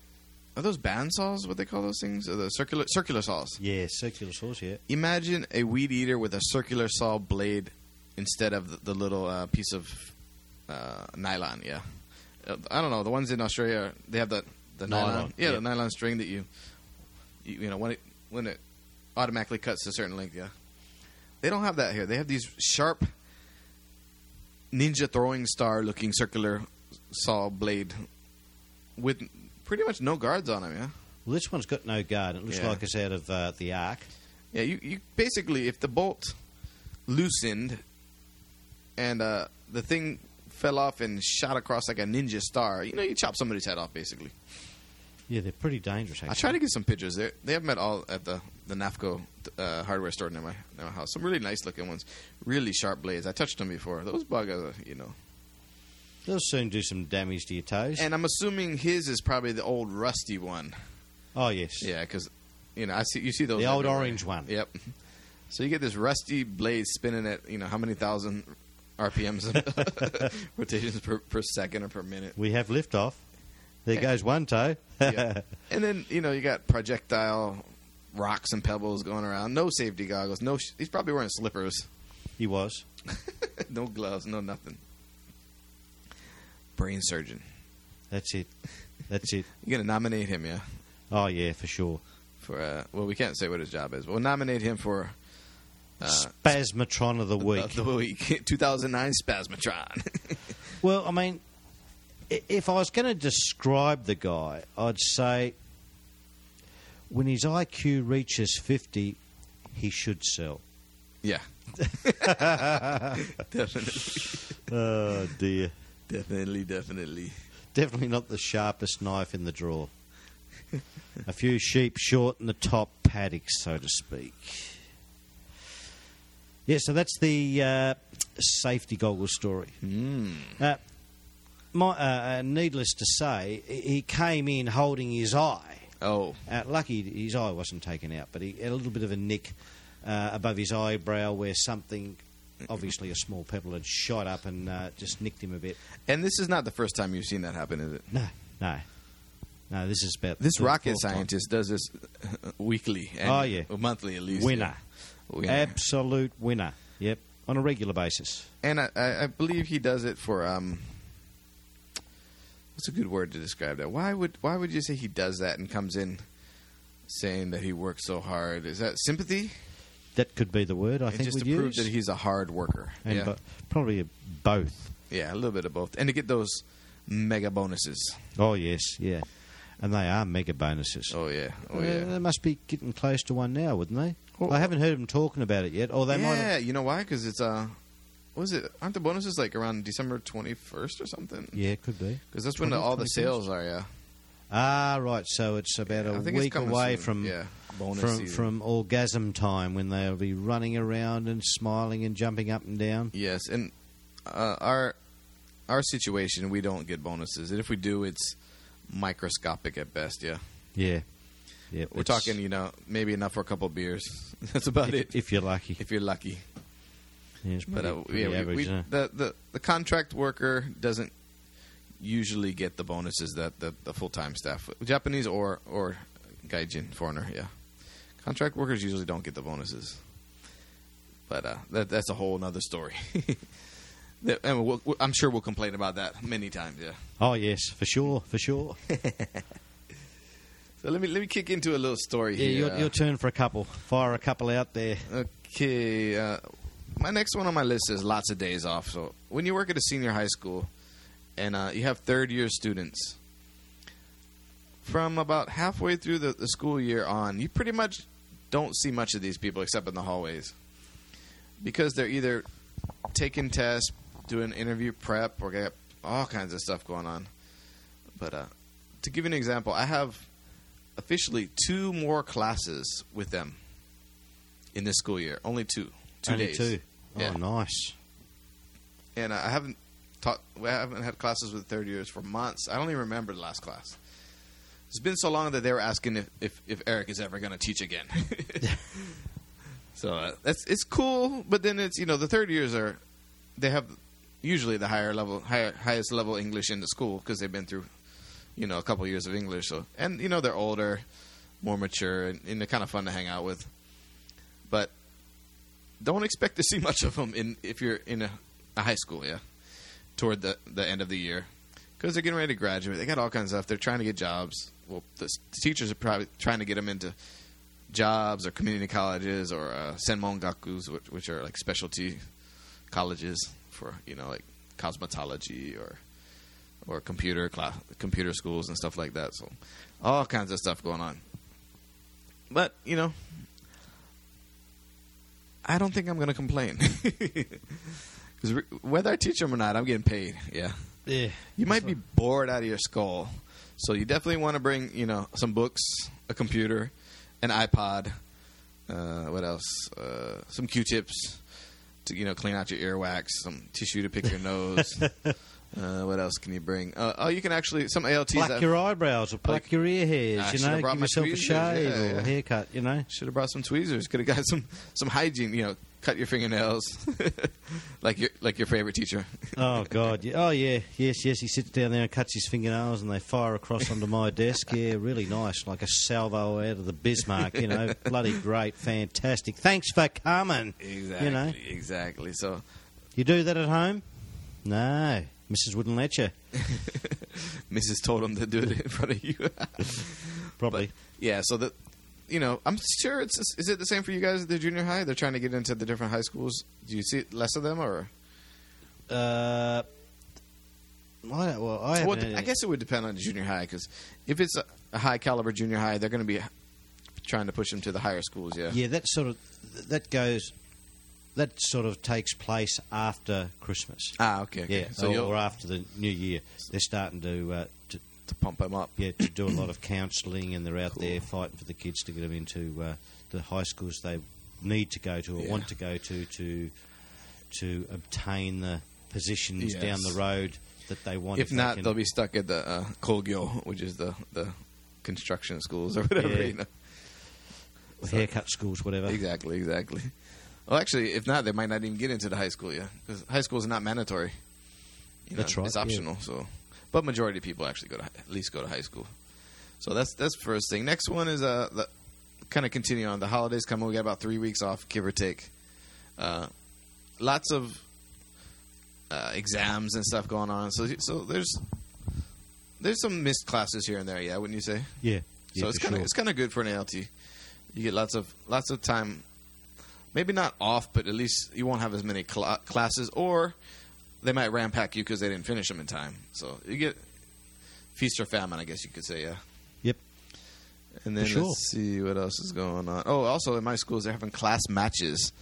Speaker 1: Are those band saws? What they call those things? Or the circular circular saws.
Speaker 2: Yeah, circular saws, yeah.
Speaker 1: Imagine a weed eater with a circular saw blade instead of the, the little uh, piece of uh, nylon. Yeah, uh, I don't know. The ones in Australia, they have the the nylon.
Speaker 2: Nylon,
Speaker 1: Yeah,
Speaker 2: yeah.
Speaker 1: the nylon string that you, you, you know, when it when it automatically cuts to a certain length. Yeah, they don't have that here. They have these sharp ninja throwing star looking circular saw blade with pretty much no guards on them. Yeah.
Speaker 2: Well, this one's got no guard. It looks
Speaker 1: Yeah.
Speaker 2: like it's out of uh, the Ark.
Speaker 1: Yeah, you, you basically if the bolt loosened and uh, the thing fell off and shot across like a ninja star, you know, you chop somebody's head off basically.
Speaker 2: Yeah, they're pretty dangerous, actually.
Speaker 1: I tried to get some pictures. They they have them at all at the the Nafco uh, hardware store near my, near my house. Some really nice looking ones, really sharp blades. I touched them before. Those bug, uh, you know.
Speaker 2: They'll soon do some damage to your toes.
Speaker 1: And I'm assuming his is probably the old rusty one.
Speaker 2: oh, yes.
Speaker 1: Yeah, because you know I see you see those
Speaker 2: The old
Speaker 1: everywhere.
Speaker 2: orange one.
Speaker 1: Yep. So you get this rusty blade spinning at you know how many thousand RPMs rotations per, per second or per minute.
Speaker 2: We have liftoff. There
Speaker 1: Yeah.
Speaker 2: goes one toe.
Speaker 1: Yeah. and then you know you got projectile rocks and pebbles going around. No safety goggles. No. Sh- he's probably wearing slippers.
Speaker 2: he was.
Speaker 1: no gloves. No nothing. Brain surgeon.
Speaker 2: That's it. That's it.
Speaker 1: You're gonna nominate him, yeah?
Speaker 2: Oh, yeah, for sure.
Speaker 1: For uh, well, we can't say what his job is. But we'll nominate him for uh,
Speaker 2: Spasmatron of the week.
Speaker 1: of the week 2009 Spasmatron.
Speaker 2: Well, I mean, if I was going to describe the guy, I'd say when his IQ reaches 50, he should sell.
Speaker 1: Yeah. Definitely.
Speaker 2: Oh dear.
Speaker 1: definitely, definitely.
Speaker 2: Definitely not the sharpest knife in the drawer. A few sheep short in the top paddock, so to speak. Yeah, so that's the uh, safety goggles story.
Speaker 1: Mm.
Speaker 2: Uh, my, uh, uh, needless to say, he came in holding his eye.
Speaker 1: Oh,
Speaker 2: Uh, lucky his eye wasn't taken out, but he had a little bit of a nick uh, above his eyebrow where something, obviously a small pebble, had shot up and uh, just nicked him a bit.
Speaker 1: and this is not the first time you've seen that happen, is it?
Speaker 2: No, no, no. This is about
Speaker 1: This rocket
Speaker 2: fourth time.
Speaker 1: scientist does this weekly. And
Speaker 2: Oh, yeah.
Speaker 1: or monthly at least.
Speaker 2: winner,
Speaker 1: yeah. Winner.
Speaker 2: absolute winner. Yep, on a regular basis.
Speaker 1: and I, I, I believe he does it for um. What's a good word to describe that? Why would why would you say he does that and comes in saying that he works so hard? Is that sympathy?
Speaker 2: That could be the word I
Speaker 1: And
Speaker 2: think
Speaker 1: just to prove
Speaker 2: use.
Speaker 1: that he's a hard worker.
Speaker 2: and
Speaker 1: yeah,
Speaker 2: bo- probably both.
Speaker 1: yeah, a little bit of both, and to get those mega bonuses.
Speaker 2: Oh yes, yeah, and they are mega bonuses.
Speaker 1: Oh yeah, oh
Speaker 2: Uh,
Speaker 1: yeah.
Speaker 2: they must be getting close to one now, wouldn't they?
Speaker 1: Well-
Speaker 2: I haven't heard them talking about it yet. Or they might.
Speaker 1: yeah, you know why? Because it's uh, what is it? Aren't the bonuses like around December twenty first or something?
Speaker 2: yeah, it could be.
Speaker 1: Because that's when the,
Speaker 2: 20,
Speaker 1: all the
Speaker 2: 21st?
Speaker 1: sales are. Yeah,
Speaker 2: Ah, right. So it's about
Speaker 1: I
Speaker 2: a week away
Speaker 1: soon.
Speaker 2: from
Speaker 1: yeah bonus
Speaker 2: from from orgasm time when they'll be running around and smiling and jumping up and down.
Speaker 1: Yes, and uh, our our situation, we don't get bonuses, and if we do, it's microscopic at best. Yeah,
Speaker 2: Yeah, yeah.
Speaker 1: we're talking, you know, maybe enough for a couple beers. That's about
Speaker 2: if,
Speaker 1: it,
Speaker 2: if you're lucky.
Speaker 1: if you're lucky.
Speaker 2: Yeah, it's
Speaker 1: But uh, yeah, we,
Speaker 2: average.
Speaker 1: we, the, the the contract worker doesn't usually get the bonuses that the, the full time staff, Japanese or or gaijin foreigner. Yeah, contract workers usually don't get the bonuses. But uh, that that's a whole other story. And we'll, we'll- I'm sure we'll complain about that many times. Yeah.
Speaker 2: Oh yes, for sure, for sure.
Speaker 1: So let me let me kick into a little story
Speaker 2: Yeah,
Speaker 1: here.
Speaker 2: your, your turn for a couple. Fire a couple out there.
Speaker 1: Okay, uh, my next one on my list is lots of days off. So when you work at a senior high school and uh, you have third year students, from about halfway through the, the school year on, you pretty much don't see much of these people except in the hallways because they're either taking tests, doing interview prep, or got all kinds of stuff going on. But uh, to give you an example, I have officially two more classes with them in this school year. Only two, two
Speaker 2: Only
Speaker 1: days.
Speaker 2: two. Oh,
Speaker 1: Yeah.
Speaker 2: nice.
Speaker 1: And I haven't taught. I haven't had classes with third years for months. I don't even remember the last class. It's been so long that they were asking if if, if Eric is ever going to teach again. so uh, that's it's cool, but then it's you know the third years are they have usually the higher level higher, highest level English in the school because they've been through you know a couple years of English. So and you know they're older, more mature, and, and they're kind of fun to hang out with. But don't expect to see much of them in if you're in a, a high school, yeah, toward the the end of the year, because they're getting ready to graduate. They got all kinds of stuff. They're trying to get jobs. Well, the, teachers are probably trying to get them into jobs or community colleges or uh, senmongakus, which, which are like specialty colleges for you know like cosmetology or or computer class, computer schools and stuff like that. So all kinds of stuff going on. But you know, I don't think I'm going to complain because whether I teach them or not, I'm getting paid. Yeah,
Speaker 2: Yeah.
Speaker 1: you might be bored out of your skull, so you definitely want to bring you know some books, a computer, an iPod. Uh, what else? Uh, some Q-tips to you know clean out your earwax, some tissue to pick your nose. uh, what else can you bring? Uh, oh, you can actually some ALTs.
Speaker 2: Pluck
Speaker 1: that-
Speaker 2: your eyebrows or pluck your ear hairs,
Speaker 1: I
Speaker 2: you know,
Speaker 1: brought
Speaker 2: give yourself a shave
Speaker 1: yeah,
Speaker 2: or
Speaker 1: yeah.
Speaker 2: a haircut, you know.
Speaker 1: Should have brought some tweezers. Could have got some some hygiene. You know, cut your fingernails, like your like your favorite teacher.
Speaker 2: Oh God! Oh yeah, yes, yes. He sits down there and cuts his fingernails, and they fire across onto my desk. Yeah, really nice, like a salvo out of the Bismarck. You know, bloody great, fantastic. Thanks for coming.
Speaker 1: Exactly.
Speaker 2: You know,
Speaker 1: Exactly. So
Speaker 2: you do that at home? No, Mrs. wouldn't let you.
Speaker 1: Mrs. told him to do it in front of you.
Speaker 2: Probably.
Speaker 1: yeah. So that you know, I'm sure it's is it the same for you guys at the junior high? They're trying to get into the different high schools. Do you see less of them or?
Speaker 2: Uh, I well, I,
Speaker 1: Well, I guess it would depend on the junior high because if it's a, a high caliber junior high, they're going to be trying to push them to the higher schools. Yeah.
Speaker 2: Yeah, that sort of that goes. That sort of takes place after Christmas.
Speaker 1: Ah, okay. okay.
Speaker 2: Yeah,
Speaker 1: So
Speaker 2: or, or after the New Year, they're starting to, uh, to
Speaker 1: to pump them up.
Speaker 2: yeah to do a lot of counselling, and they're out there fighting for the kids to get them into uh, the high schools they need to go to or
Speaker 1: Yeah.
Speaker 2: want to go to to to obtain the positions
Speaker 1: Yes.
Speaker 2: down the road that they want.
Speaker 1: If
Speaker 2: they
Speaker 1: not,
Speaker 2: can-
Speaker 1: they'll be stuck at the uh, Kogyo, which is the the construction schools or whatever.
Speaker 2: Yeah.
Speaker 1: You know.
Speaker 2: haircut schools, whatever.
Speaker 1: Exactly, exactly. Well, actually, if not, they might not even get into the high school. Yeah, because high school is not mandatory. You know,
Speaker 2: That's right,
Speaker 1: It's
Speaker 2: yeah.
Speaker 1: optional. So, but majority of people actually go to at least go to high school. So that's that's first thing. Next one is uh, the, kind of continue on. The holidays coming. We got about three weeks off, give or take. Uh, lots of uh, exams and stuff going on. So so there's there's some missed classes here and there. Yeah, wouldn't you say?
Speaker 2: Yeah, yeah,
Speaker 1: so it's kind of
Speaker 2: sure.
Speaker 1: it's kind of good for an ALT. You get lots of lots of time, maybe not off, but at least you won't have as many cla classes, or they might rampack you because they didn't finish them in time. So you get feast or famine, I guess you could say. Yeah.
Speaker 2: Yep.
Speaker 1: And then
Speaker 2: sure.
Speaker 1: let's see what else is going on. Oh, also in my schools they're having class matches,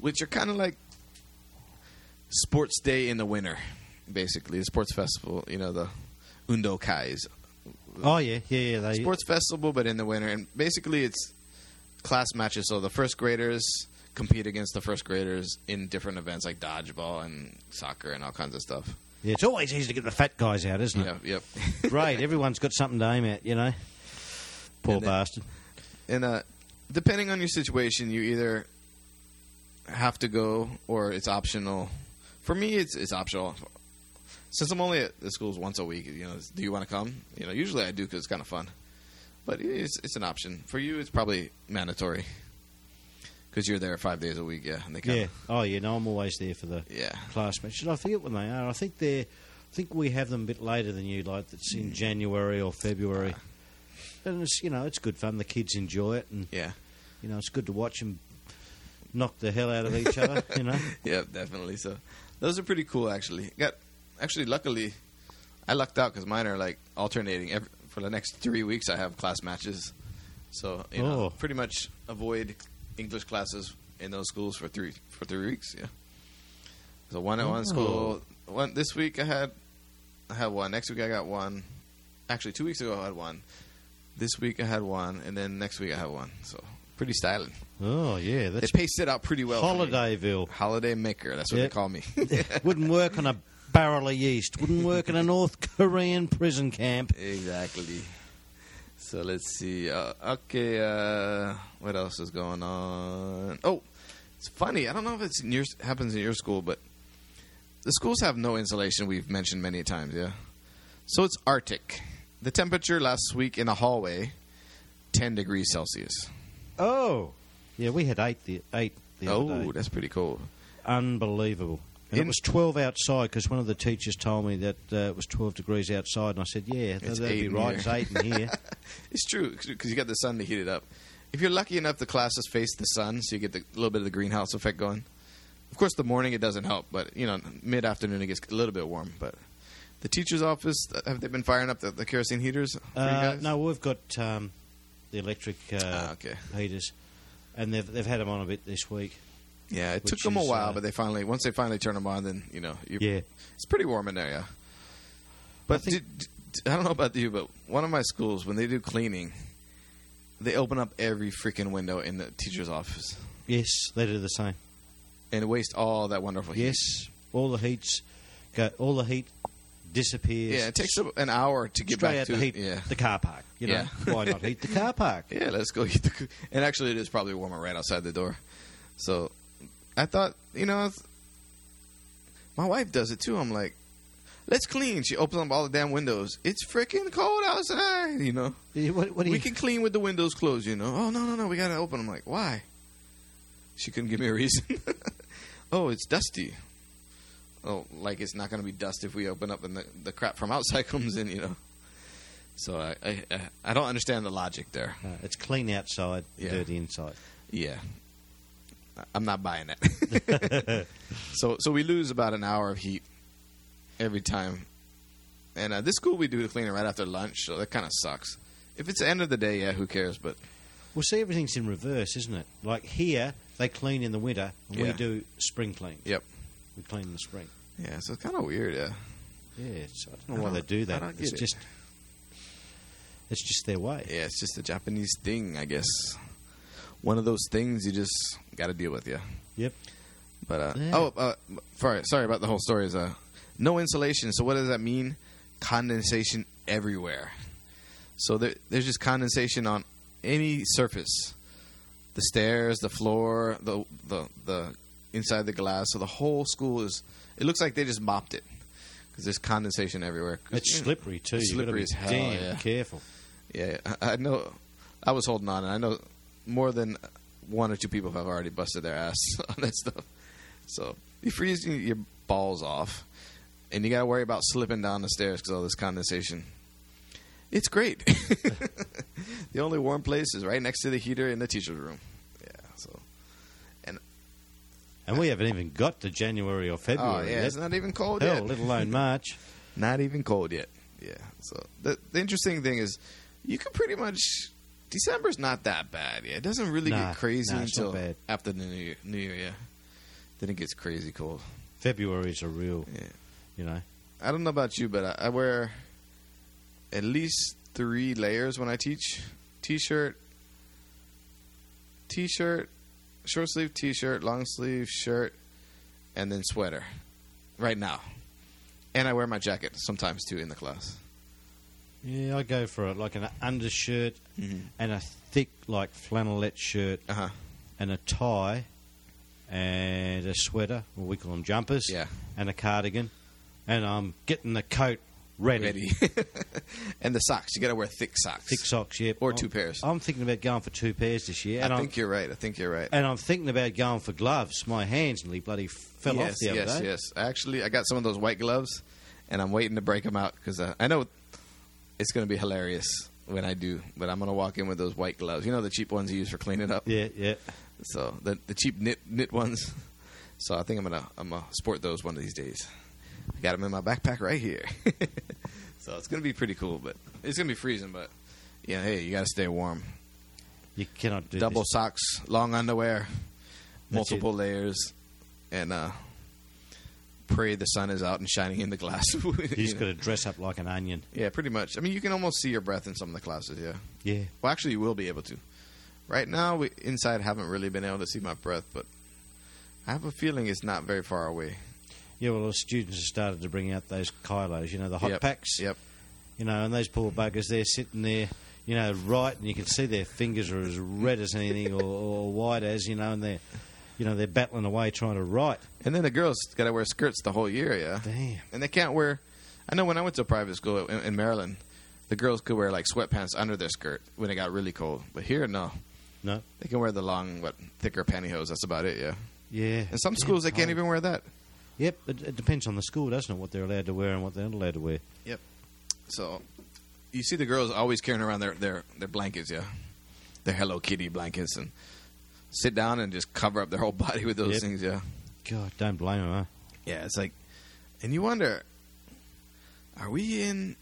Speaker 1: which are kind of like sports day in the winter, basically the sports festival. You know the Undo Kais
Speaker 2: Oh yeah, yeah, yeah. They,
Speaker 1: sports festival, but in the winter. And basically, it's class matches. So the first graders compete against the first graders in different events like dodgeball and soccer and all kinds of stuff.
Speaker 2: yeah, it's always easy to get the fat guys out, isn't it?
Speaker 1: Yep, yep.
Speaker 2: Great, everyone's got something to aim at, you know. Poor
Speaker 1: And then-
Speaker 2: bastard.
Speaker 1: and uh, depending on your situation, you either have to go or it's optional. For me, it's it's optional. Since I'm only at the schools once a week, you know, do you want to come? You know, usually I do because it's kind of fun. But it's it's an option for you. It's probably mandatory because you're there five days a week. Yeah, and they
Speaker 2: Yeah. Oh yeah. No, I'm always there for the
Speaker 1: yeah.
Speaker 2: class matches. I forget when they are. I think they're. I think we have them a bit later than you. Like it's in mm. January or February. Ah. And it's you know it's good fun. The kids enjoy it, and
Speaker 1: Yeah,
Speaker 2: you know it's good to watch them knock the hell out of each other. You know.
Speaker 1: yeah, definitely. So those are pretty cool. Actually, got actually luckily, I lucked out because mine are like alternating. Every, for the next three weeks, I have class matches. So you know,
Speaker 2: Oh.
Speaker 1: pretty much avoid English classes in those schools for three for three weeks. Yeah. So one at one
Speaker 2: Oh.
Speaker 1: school. One this week I had I had one. Next week I got one. Actually, two weeks ago I had one. This week I had one, and then next week I have one. So pretty styling.
Speaker 2: Oh yeah,
Speaker 1: They
Speaker 2: that's
Speaker 1: paced it out pretty well.
Speaker 2: Holidayville.
Speaker 1: Holiday maker. That's what
Speaker 2: Yeah.
Speaker 1: they call me.
Speaker 2: Wouldn't work on a barrel of yeast. Wouldn't work in a North Korean prison camp.
Speaker 1: exactly. So let's see. Uh, okay, uh, what else is going on? Oh, it's funny. I don't know if it's in your, happens in your school, but the schools have no insulation. We've mentioned many times. Yeah. So it's Arctic. The temperature last week in the hallway, ten degrees Celsius.
Speaker 2: Oh, yeah, we had eight the eight the other
Speaker 1: Oh, that's pretty cool.
Speaker 2: Unbelievable. And it was 12 outside because one of the teachers told me that uh, it was 12 degrees outside, and I said, "Yeah, that'd be right.
Speaker 1: here."
Speaker 2: It's eight in here."
Speaker 1: It's true because you got the sun to heat it up. If you're lucky enough, the classes face the sun, so you get a little bit of the greenhouse effect going. Of course, the morning it doesn't help, but you know, mid afternoon it gets a little bit warm. But the teacher's office have they been firing up the, the kerosene heaters
Speaker 2: Uh, no, we've got um, the electric uh,
Speaker 1: Ah, okay.
Speaker 2: heaters, and they've they've had them on a bit this week.
Speaker 1: Yeah, it took them a
Speaker 2: is,
Speaker 1: while,
Speaker 2: uh,
Speaker 1: but they finally once they finally turn them on, then you know, you,
Speaker 2: Yeah,
Speaker 1: it's pretty warm in there. Yeah, but
Speaker 2: think-
Speaker 1: I don't know about you, but one of my schools when they do cleaning, they open up every freaking window in the teacher's office
Speaker 2: yes, they do the same.
Speaker 1: and waste all that wonderful heat.
Speaker 2: Yes, all the heats go. All the heat disappears.
Speaker 1: Yeah, it takes an hour to get back to
Speaker 2: the heat
Speaker 1: Yeah,
Speaker 2: the car park. You know,
Speaker 1: Yeah.
Speaker 2: why not heat the car park?
Speaker 1: yeah. Let's go heat the. And actually, it is probably warmer right outside the door. So, I thought, you know, my wife does it too. I'm like, let's clean. She opens up all the damn windows. It's freaking cold outside. You know,
Speaker 2: What, what do
Speaker 1: we can clean with the windows closed. You know. Oh no, no, no. We gotta open. I'm like, why? She couldn't give me a reason. oh, it's dusty. Oh, like it's not going to be dust if we open up and the, the crap from outside comes in, you know. So I, I I don't understand the logic there.
Speaker 2: Uh, it's clean outside,
Speaker 1: Yeah.
Speaker 2: dirty inside.
Speaker 1: Yeah, I'm not buying that. so so we lose about an hour of heat every time, and uh, this school we do the cleaning right after lunch, so that kind of sucks. If it's the end of the day, yeah, who cares? But
Speaker 2: Well, see, everything's in reverse, isn't it? Like here, they clean in the winter, and we do spring clean.
Speaker 1: Yep.
Speaker 2: We clean in the spring.
Speaker 1: Yeah, so it's kind of weird. Yeah.
Speaker 2: Yeah, I don't know
Speaker 1: I
Speaker 2: why they
Speaker 1: don't-
Speaker 2: do
Speaker 1: I
Speaker 2: that.
Speaker 1: don't get
Speaker 2: It's
Speaker 1: it.
Speaker 2: just it's just their way.
Speaker 1: Yeah, it's just a Japanese thing, I guess. One of those things you just got to deal with, yeah.
Speaker 2: Yep.
Speaker 1: But uh,
Speaker 2: Yeah.
Speaker 1: oh, uh, sorry, sorry about the whole story. Is uh, no insulation. So what does that mean? Condensation everywhere. So there, there's just condensation on any surface, the stairs, the floor, the the the inside the glass. So the whole school is. It looks like they just mopped it because there's condensation everywhere.
Speaker 2: It's slippery too.
Speaker 1: it's
Speaker 2: You've got to
Speaker 1: slippery as hell,
Speaker 2: damn
Speaker 1: yeah.
Speaker 2: careful.
Speaker 1: Yeah, I I know. I was holding on, and I know more than one or two people have already busted their ass on that stuff. So you freeze your balls off, and you got to worry about slipping down the stairs because all this condensation. It's great. the only warm place is right next to the heater in the teacher's room. Yeah. So.
Speaker 2: And and we haven't even got to January or February.
Speaker 1: Oh yeah,
Speaker 2: yet.
Speaker 1: it's not even cold
Speaker 2: Hell,
Speaker 1: yet.
Speaker 2: let alone March.
Speaker 1: Not even cold yet. Yeah. So the the interesting thing is, you can pretty much December's not that bad. Yeah, it doesn't really
Speaker 2: Nah,
Speaker 1: get crazy
Speaker 2: nah, it's not
Speaker 1: until
Speaker 2: bad.
Speaker 1: after the new year. New year, yeah. Then it gets crazy cold.
Speaker 2: February's a real,
Speaker 1: Yeah.
Speaker 2: you know.
Speaker 1: I don't know about you, but I, I wear at least three layers when I teach. T-shirt, t-shirt, short sleeve t-shirt, long sleeve shirt, and then sweater. Right now, and I wear my jacket sometimes too in the class.
Speaker 2: Yeah, I go for it like an undershirt
Speaker 1: Mm-hmm.
Speaker 2: and a thick like flannelette shirt
Speaker 1: Uh huh.
Speaker 2: and a tie and a sweater, or we call them jumpers,
Speaker 1: Yeah.
Speaker 2: and a cardigan, and I'm getting the coat ready.
Speaker 1: Ready. and the socks. You got to wear thick socks.
Speaker 2: Thick socks, yeah.
Speaker 1: Or
Speaker 2: I'm-
Speaker 1: two pairs.
Speaker 2: I'm thinking about going for two pairs this year,
Speaker 1: I
Speaker 2: I'm
Speaker 1: think you're right. I think you're right.
Speaker 2: and I'm thinking about going for gloves. My hands nearly bloody fell
Speaker 1: yes,
Speaker 2: off the other
Speaker 1: yes,
Speaker 2: day.
Speaker 1: yes. Actually, I got some of those white gloves, and I'm waiting to break them out because uh, I know it's going to be hilarious when I do. But I'm going to walk in with those white gloves. You know the cheap ones you use for cleaning up.
Speaker 2: Yeah, yeah.
Speaker 1: So the the cheap knit knit ones. So I think I'm gonna I'm gonna sport those one of these days. I got them in my backpack right here. so it's gonna be pretty cool, but it's gonna be freezing. But yeah, hey, you got to stay warm.
Speaker 2: You cannot do
Speaker 1: Double
Speaker 2: this.
Speaker 1: socks, long underwear, multiple layers, and uh, pray the sun is out and shining in the glass.
Speaker 2: You
Speaker 1: You
Speaker 2: just
Speaker 1: know?
Speaker 2: got to dress up like an onion.
Speaker 1: Yeah, pretty much. I mean, you can almost see your breath in some of the classes. Yeah.
Speaker 2: Yeah.
Speaker 1: Well, actually, you will be able to. Right now, we inside haven't really been able to see my breath, but I have a feeling it's not very far away.
Speaker 2: Yeah, well, the students have started to bring out those kairos, you know, the hot
Speaker 1: Yep.
Speaker 2: packs.
Speaker 1: Yep.
Speaker 2: You know, and those poor buggers, they're sitting there, you know, right, and you can see their fingers are as red as anything or, or white as, you know, and they're, you know, they're battling away trying to write.
Speaker 1: And then the girls got to wear skirts the whole year, yeah.
Speaker 2: Damn.
Speaker 1: And they can't wear. I know when I went to a private school in, in Maryland, the girls could wear like sweatpants under their skirt when it got really cold. But here, no.
Speaker 2: No.
Speaker 1: They can wear the long, what, thicker pantyhose. That's about it, yeah.
Speaker 2: Yeah.
Speaker 1: In some
Speaker 2: Damn
Speaker 1: schools, they can't even wear that.
Speaker 2: Yep, it, it depends on the school, doesn't it, what they're allowed to wear and what they're not allowed to wear. Yep.
Speaker 1: So, you see the girls always carrying around their, their, their blankets, yeah, their Hello Kitty blankets, and sit down and just cover up their whole body with those
Speaker 2: Yep.
Speaker 1: things, yeah.
Speaker 2: God, don't blame them, huh?
Speaker 1: Yeah, it's like, and you wonder, are we in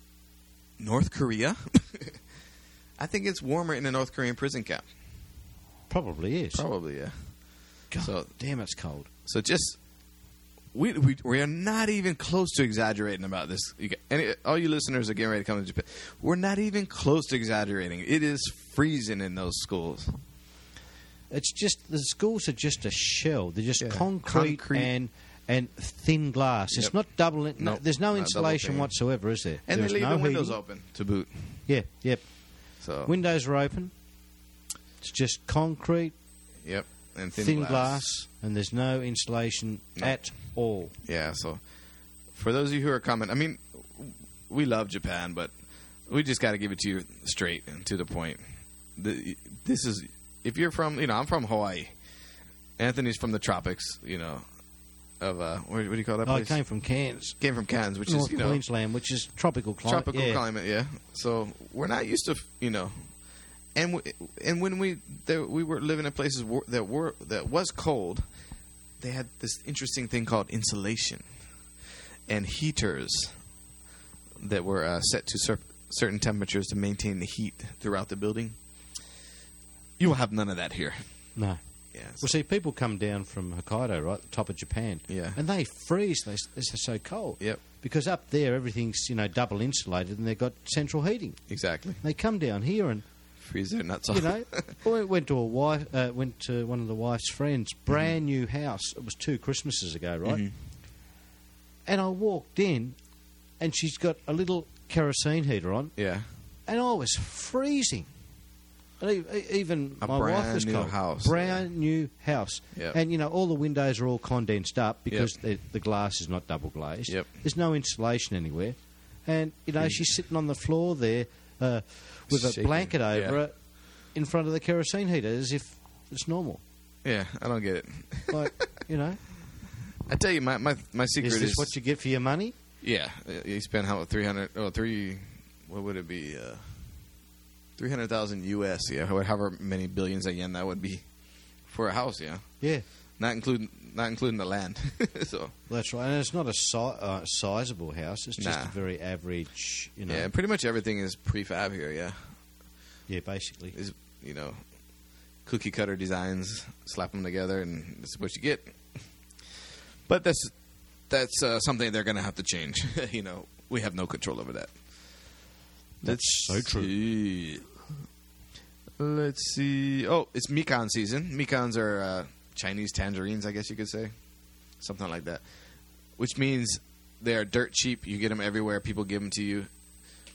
Speaker 1: North Korea? I think it's warmer in a North Korean prison camp.
Speaker 2: Probably is.
Speaker 1: Probably, yeah.
Speaker 2: God,
Speaker 1: So-
Speaker 2: damn, it's cold.
Speaker 1: So just we we we are not even close to exaggerating about this. You any, all you listeners are getting ready to come to Japan. We're not even close to exaggerating. It is freezing in those schools.
Speaker 2: It's just the schools are just a shell. They're just
Speaker 1: Yeah.
Speaker 2: concrete,
Speaker 1: Concrete.
Speaker 2: and and thin glass. It's not double. No,
Speaker 1: Nope,
Speaker 2: there's no insulation whatsoever, is there?
Speaker 1: And
Speaker 2: There's
Speaker 1: they leave
Speaker 2: no
Speaker 1: the windows
Speaker 2: heating.
Speaker 1: open to boot.
Speaker 2: Yeah, yep.
Speaker 1: So
Speaker 2: Windows are open. It's just concrete,
Speaker 1: yep, and thin,
Speaker 2: thin,
Speaker 1: glass.
Speaker 2: glass. and there's no insulation
Speaker 1: No.
Speaker 2: at all.
Speaker 1: Yeah. So for those of you who are coming, I mean, we love Japan, but we just got to give it to you straight and to the point. The, this is if you're from, you know, I'm from Hawaii. Anthony's from the tropics, you know, of uh, where, what do you call that
Speaker 2: Oh, I came from Cairns,
Speaker 1: Came from Cairns, which
Speaker 2: North
Speaker 1: is you know
Speaker 2: Queensland, which is tropical climate.
Speaker 1: tropical
Speaker 2: yeah.
Speaker 1: climate. Yeah, so we're not used to you know, and w- and when we there, we were living in places that were that was cold, they had this interesting thing called insulation, and heaters that were uh, set to cer- certain temperatures to maintain the heat throughout the building. You will have none of that here.
Speaker 2: No,
Speaker 1: Yeah.
Speaker 2: Well, see, people come down from Hokkaido, right, the top of Japan,
Speaker 1: Yeah.
Speaker 2: and they freeze. They, they're so cold.
Speaker 1: Yep.
Speaker 2: Because up there, everything's you know double insulated, and they've got central heating.
Speaker 1: Exactly.
Speaker 2: They come down here, and
Speaker 1: Freeze their nuts off.
Speaker 2: you know, I went- to a wife, uh, went to one of the wife's friends,
Speaker 1: Mm-hmm.
Speaker 2: brand new house. It was two Christmases ago, right?
Speaker 1: Mhm.
Speaker 2: And I walked in, and she's got a little kerosene heater on,
Speaker 1: Yeah.
Speaker 2: and I was freezing. Even
Speaker 1: A
Speaker 2: my wife
Speaker 1: brand
Speaker 2: was
Speaker 1: new
Speaker 2: cold.
Speaker 1: house,
Speaker 2: brand new house,
Speaker 1: Yep.
Speaker 2: and you know all the windows are all condensed up because the, the glass is not double glazed.
Speaker 1: Yep.
Speaker 2: There's no insulation anywhere, and you know she's sitting on the floor there uh, with a blanket over
Speaker 1: yeah.
Speaker 2: her in front of the kerosene heater as if it's normal.
Speaker 1: Yeah. I don't get it.
Speaker 2: Like you know,
Speaker 1: I tell you, my my, my secret
Speaker 2: is
Speaker 1: is,
Speaker 2: this what you get for your money?
Speaker 1: Yeah, uh, you spend how three hundred oh three, what would it be? Uh, three hundred thousand U.S. Yeah, however many billions of yen that would be for a house. Yeah,
Speaker 2: Yeah,
Speaker 1: not including not including the land. so
Speaker 2: that's right. And it's not a si- uh, sizable house. It's just
Speaker 1: Nah.
Speaker 2: a very average. You know,
Speaker 1: yeah, pretty much everything is prefab here. Yeah,
Speaker 2: yeah basically.
Speaker 1: is you know, cookie cutter designs, slap them together, and that's what you get. But that's that's uh, something they're going to have to change. you know, we have no control over that.
Speaker 2: That's so true.
Speaker 1: see. Let's see. Oh, it's Mikan season. Mikans are uh, Chinese tangerines, I guess you could say, something like that. Which means they are dirt cheap. You get them everywhere. People give them to you.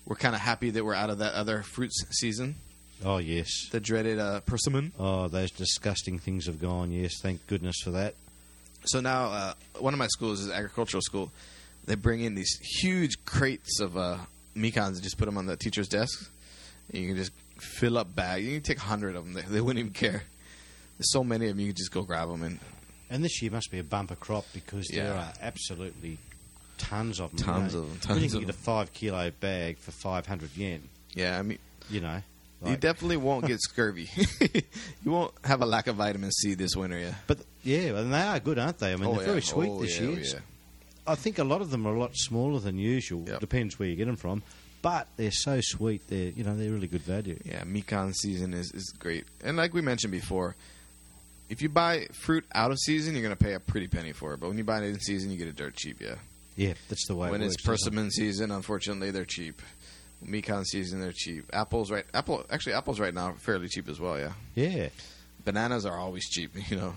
Speaker 1: We're kind of happy that we're out of that other fruits season,
Speaker 2: Oh yes.
Speaker 1: the dreaded uh, persimmon.
Speaker 2: Oh, those disgusting things have gone. Yes, thank goodness for that.
Speaker 1: So now, uh, one of my schools is agricultural school. They bring in these huge crates of and just put them on the teacher's desk. And you can just fill up bags. You can take a hundred of them. They, they wouldn't even care. There's so many of them. You can just go grab them and
Speaker 2: And this year must be a bumper crop because there are absolutely tons of them.
Speaker 1: Tons
Speaker 2: you know.
Speaker 1: of 'em,
Speaker 2: When you can get a five kilo bag for five hundred yen.
Speaker 1: yeah. I mean,
Speaker 2: You know,
Speaker 1: you definitely won't get scurvy. you won't have a lack of vitamin C this winter. Yeah.
Speaker 2: but yeah, and they are good, aren't they? I mean,
Speaker 1: Oh,
Speaker 2: they're
Speaker 1: yeah.
Speaker 2: very sweet
Speaker 1: Oh,
Speaker 2: this
Speaker 1: yeah, oh,
Speaker 2: year.
Speaker 1: yeah.
Speaker 2: I think a lot of them are a lot smaller than usual.
Speaker 1: Yep.
Speaker 2: Depends where you get them from, but they're so sweet. They're you know they're really good value.
Speaker 1: Yeah, Mikan season is, is great. And like we mentioned before, if you buy fruit out of season, you're going to pay a pretty penny for it. But when you buy it in season, you get it dirt cheap, yeah.
Speaker 2: Yeah, that's the way.
Speaker 1: when
Speaker 2: it
Speaker 1: it's
Speaker 2: works, isn't it?
Speaker 1: persimmon season, unfortunately, they're cheap. Mikan season, they're cheap. Apples, right? Apple, actually, apples right now are fairly cheap as well, yeah.
Speaker 2: Yeah,
Speaker 1: Bananas are always cheap, you know.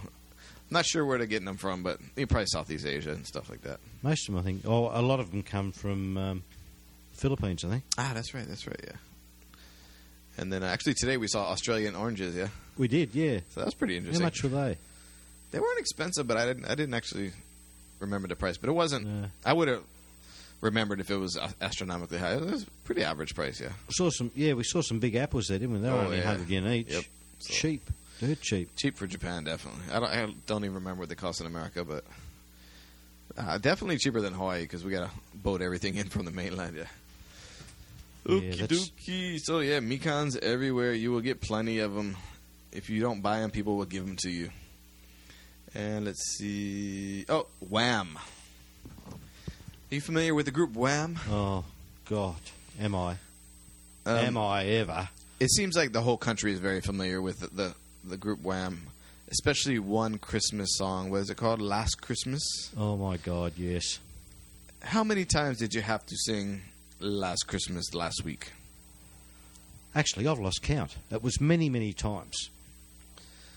Speaker 1: Not sure where they're getting them from, but you probably Southeast Asia and stuff like that.
Speaker 2: most of them I think. Oh, a lot of them come from um, Philippines, I think.
Speaker 1: Ah, that's right, that's right, yeah. And then uh, actually today we saw Australian oranges, yeah.
Speaker 2: We did, yeah.
Speaker 1: So that was pretty interesting.
Speaker 2: How much were they?
Speaker 1: They weren't expensive, but I didn't. I didn't actually remember the price. But it wasn't.
Speaker 2: Yeah.
Speaker 1: I would have remembered if it was astronomically high. It was pretty average price, yeah.
Speaker 2: Saw some, yeah. We saw some big apples there, didn't we? They were
Speaker 1: Oh,
Speaker 2: only
Speaker 1: yeah.
Speaker 2: hundred yen each.
Speaker 1: Yep. So-
Speaker 2: Cheap, dirt cheap.
Speaker 1: Cheap for Japan, definitely. I don't. I don't even remember what they cost in America, but uh, definitely cheaper than Hawaii because we got to boat everything in from the mainland. Yeah.
Speaker 2: Yeah,
Speaker 1: Okie
Speaker 2: that's-
Speaker 1: dokie. So yeah, Mikans everywhere. You will get plenty of them. If you don't buy them, people will give them to you. And let's see. Oh, Wham. Are you familiar with the group Wham?
Speaker 2: Oh God, am I?
Speaker 1: Um,
Speaker 2: am I ever?
Speaker 1: It seems like the whole country is very familiar with the, the the group Wham, especially one Christmas song. What is it called? Last Christmas.
Speaker 2: Oh my God, yes.
Speaker 1: How many times did you have to sing Last Christmas last week?
Speaker 2: Actually, I've lost count. It was many, many times.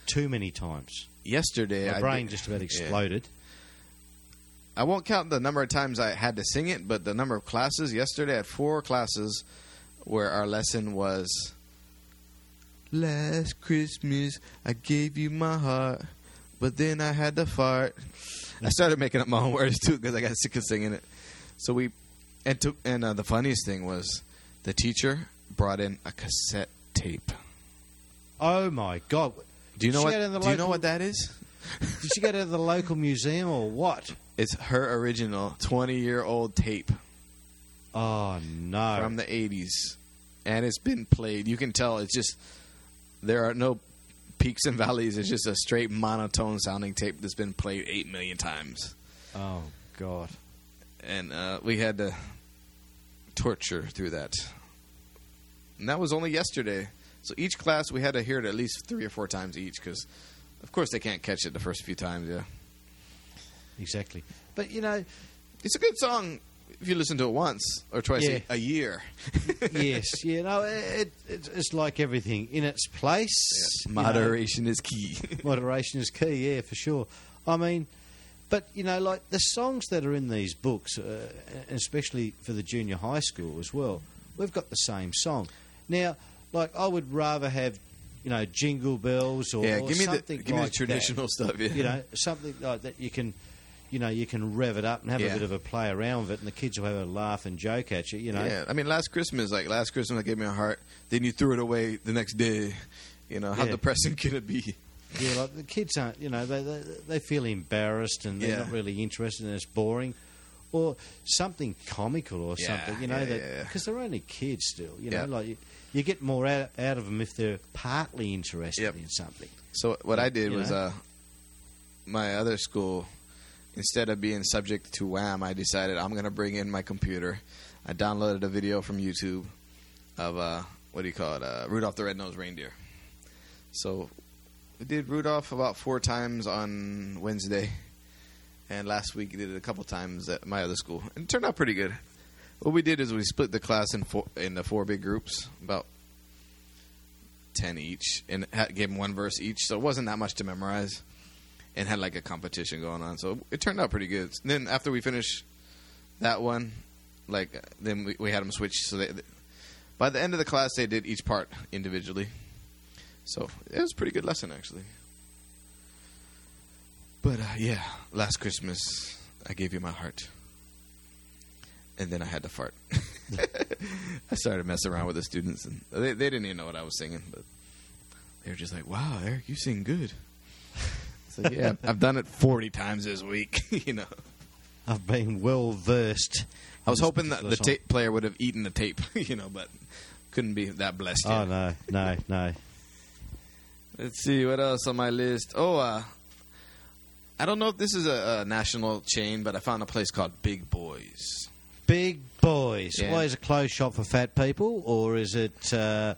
Speaker 2: Too many times.
Speaker 1: Yesterday,
Speaker 2: My
Speaker 1: I
Speaker 2: brain just about
Speaker 1: yeah.
Speaker 2: exploded.
Speaker 1: I won't count the number of times I had to sing it, but the number of classes. Yesterday, I had four classes where our lesson was Last Christmas, I gave you my heart, but then I had to fart. I started making up my own words too because I got sick of singing it. So we, and to, and uh, the funniest thing was the teacher brought in a cassette tape.
Speaker 2: Oh my God!
Speaker 1: Do you know what? Do you know what that is?
Speaker 2: Did she go to the local museum or what?
Speaker 1: It's her original twenty-year-old tape.
Speaker 2: Oh no!
Speaker 1: from the 80s and it's been played you can tell it's just there are no peaks and valleys it's just a straight monotone sounding tape that's been played 8 million times
Speaker 2: oh God!
Speaker 1: and uh, we had to torture through that and that was only yesterday so each class we had to hear it at least three or four times each because Of course, they can't catch it the first few times. Yeah,
Speaker 2: Exactly. But you know,
Speaker 1: it's a good song if you listen to it once or twice
Speaker 2: Yeah.
Speaker 1: a, a year.
Speaker 2: yes, you know, it, it, it's like everything in its place. you know.
Speaker 1: Moderation is key.
Speaker 2: Moderation is key, yeah, for sure. I mean, but you know, like the songs that are in these books, uh, especially for the junior high school as well, we've got the same song. Now, like I would rather have, you know, jingle bells or,
Speaker 1: yeah, give me the
Speaker 2: something
Speaker 1: give me
Speaker 2: like
Speaker 1: the traditional stuff. Yeah.
Speaker 2: You know, something like that you can. You know, you can rev it up and have
Speaker 1: Yeah.
Speaker 2: a bit of a play around with it, and the kids will have a laugh and joke at you. You know,
Speaker 1: Yeah, I mean, last Christmas, like last Christmas, I gave me a heart. Then you threw it away the next day. You know, how
Speaker 2: Yeah.
Speaker 1: depressing can it be?
Speaker 2: Yeah, like the kids aren't, you know, they they, they feel embarrassed and they're
Speaker 1: Yeah.
Speaker 2: not really interested and it's boring, or something comical or something, you know, because they're only kids still, you know, like you, you get more out, out of them if they're partly interested
Speaker 1: Yep.
Speaker 2: in something.
Speaker 1: So what I did
Speaker 2: You
Speaker 1: was,
Speaker 2: know?
Speaker 1: uh, my other school, instead of being subject to Wham, I decided I'm going to bring in my computer. I downloaded a video from YouTube of uh, what do you call it, uh, Rudolph the Red-Nosed Reindeer. So we did Rudolph about four times on Wednesday, and last week we did it a couple times at my other school, and it turned out pretty good. What we did is we split the class in four in the four big groups, about ten each, and gave them one verse each, so it wasn't that much to memorize, and had like a competition going on. So it turned out pretty good. then after we finished that one, like then we, we had them switch. So they, by the end of the class, they did each part individually. So it was a pretty good lesson actually. But uh, yeah, last Christmas I gave you my heart, and then I had to fart. I started messing around with the students, and they, they didn't even know what I was singing, but they were just like, "Wow, Eric, you sing good." So yeah, I've done it forty times this week. you know,
Speaker 2: I've been well versed.
Speaker 1: I was hoping that the
Speaker 2: song.
Speaker 1: tape player would have eaten the tape. You know, but couldn't be that blessed.
Speaker 2: Oh no, no, no.
Speaker 1: Let's see what else on my list. Oh, uh, I don't know if this is a, a national chain, but I found a place called Big Boys.
Speaker 2: Big boys.
Speaker 1: Yeah.
Speaker 2: Why is it a clothes shop for fat people, or is it uh,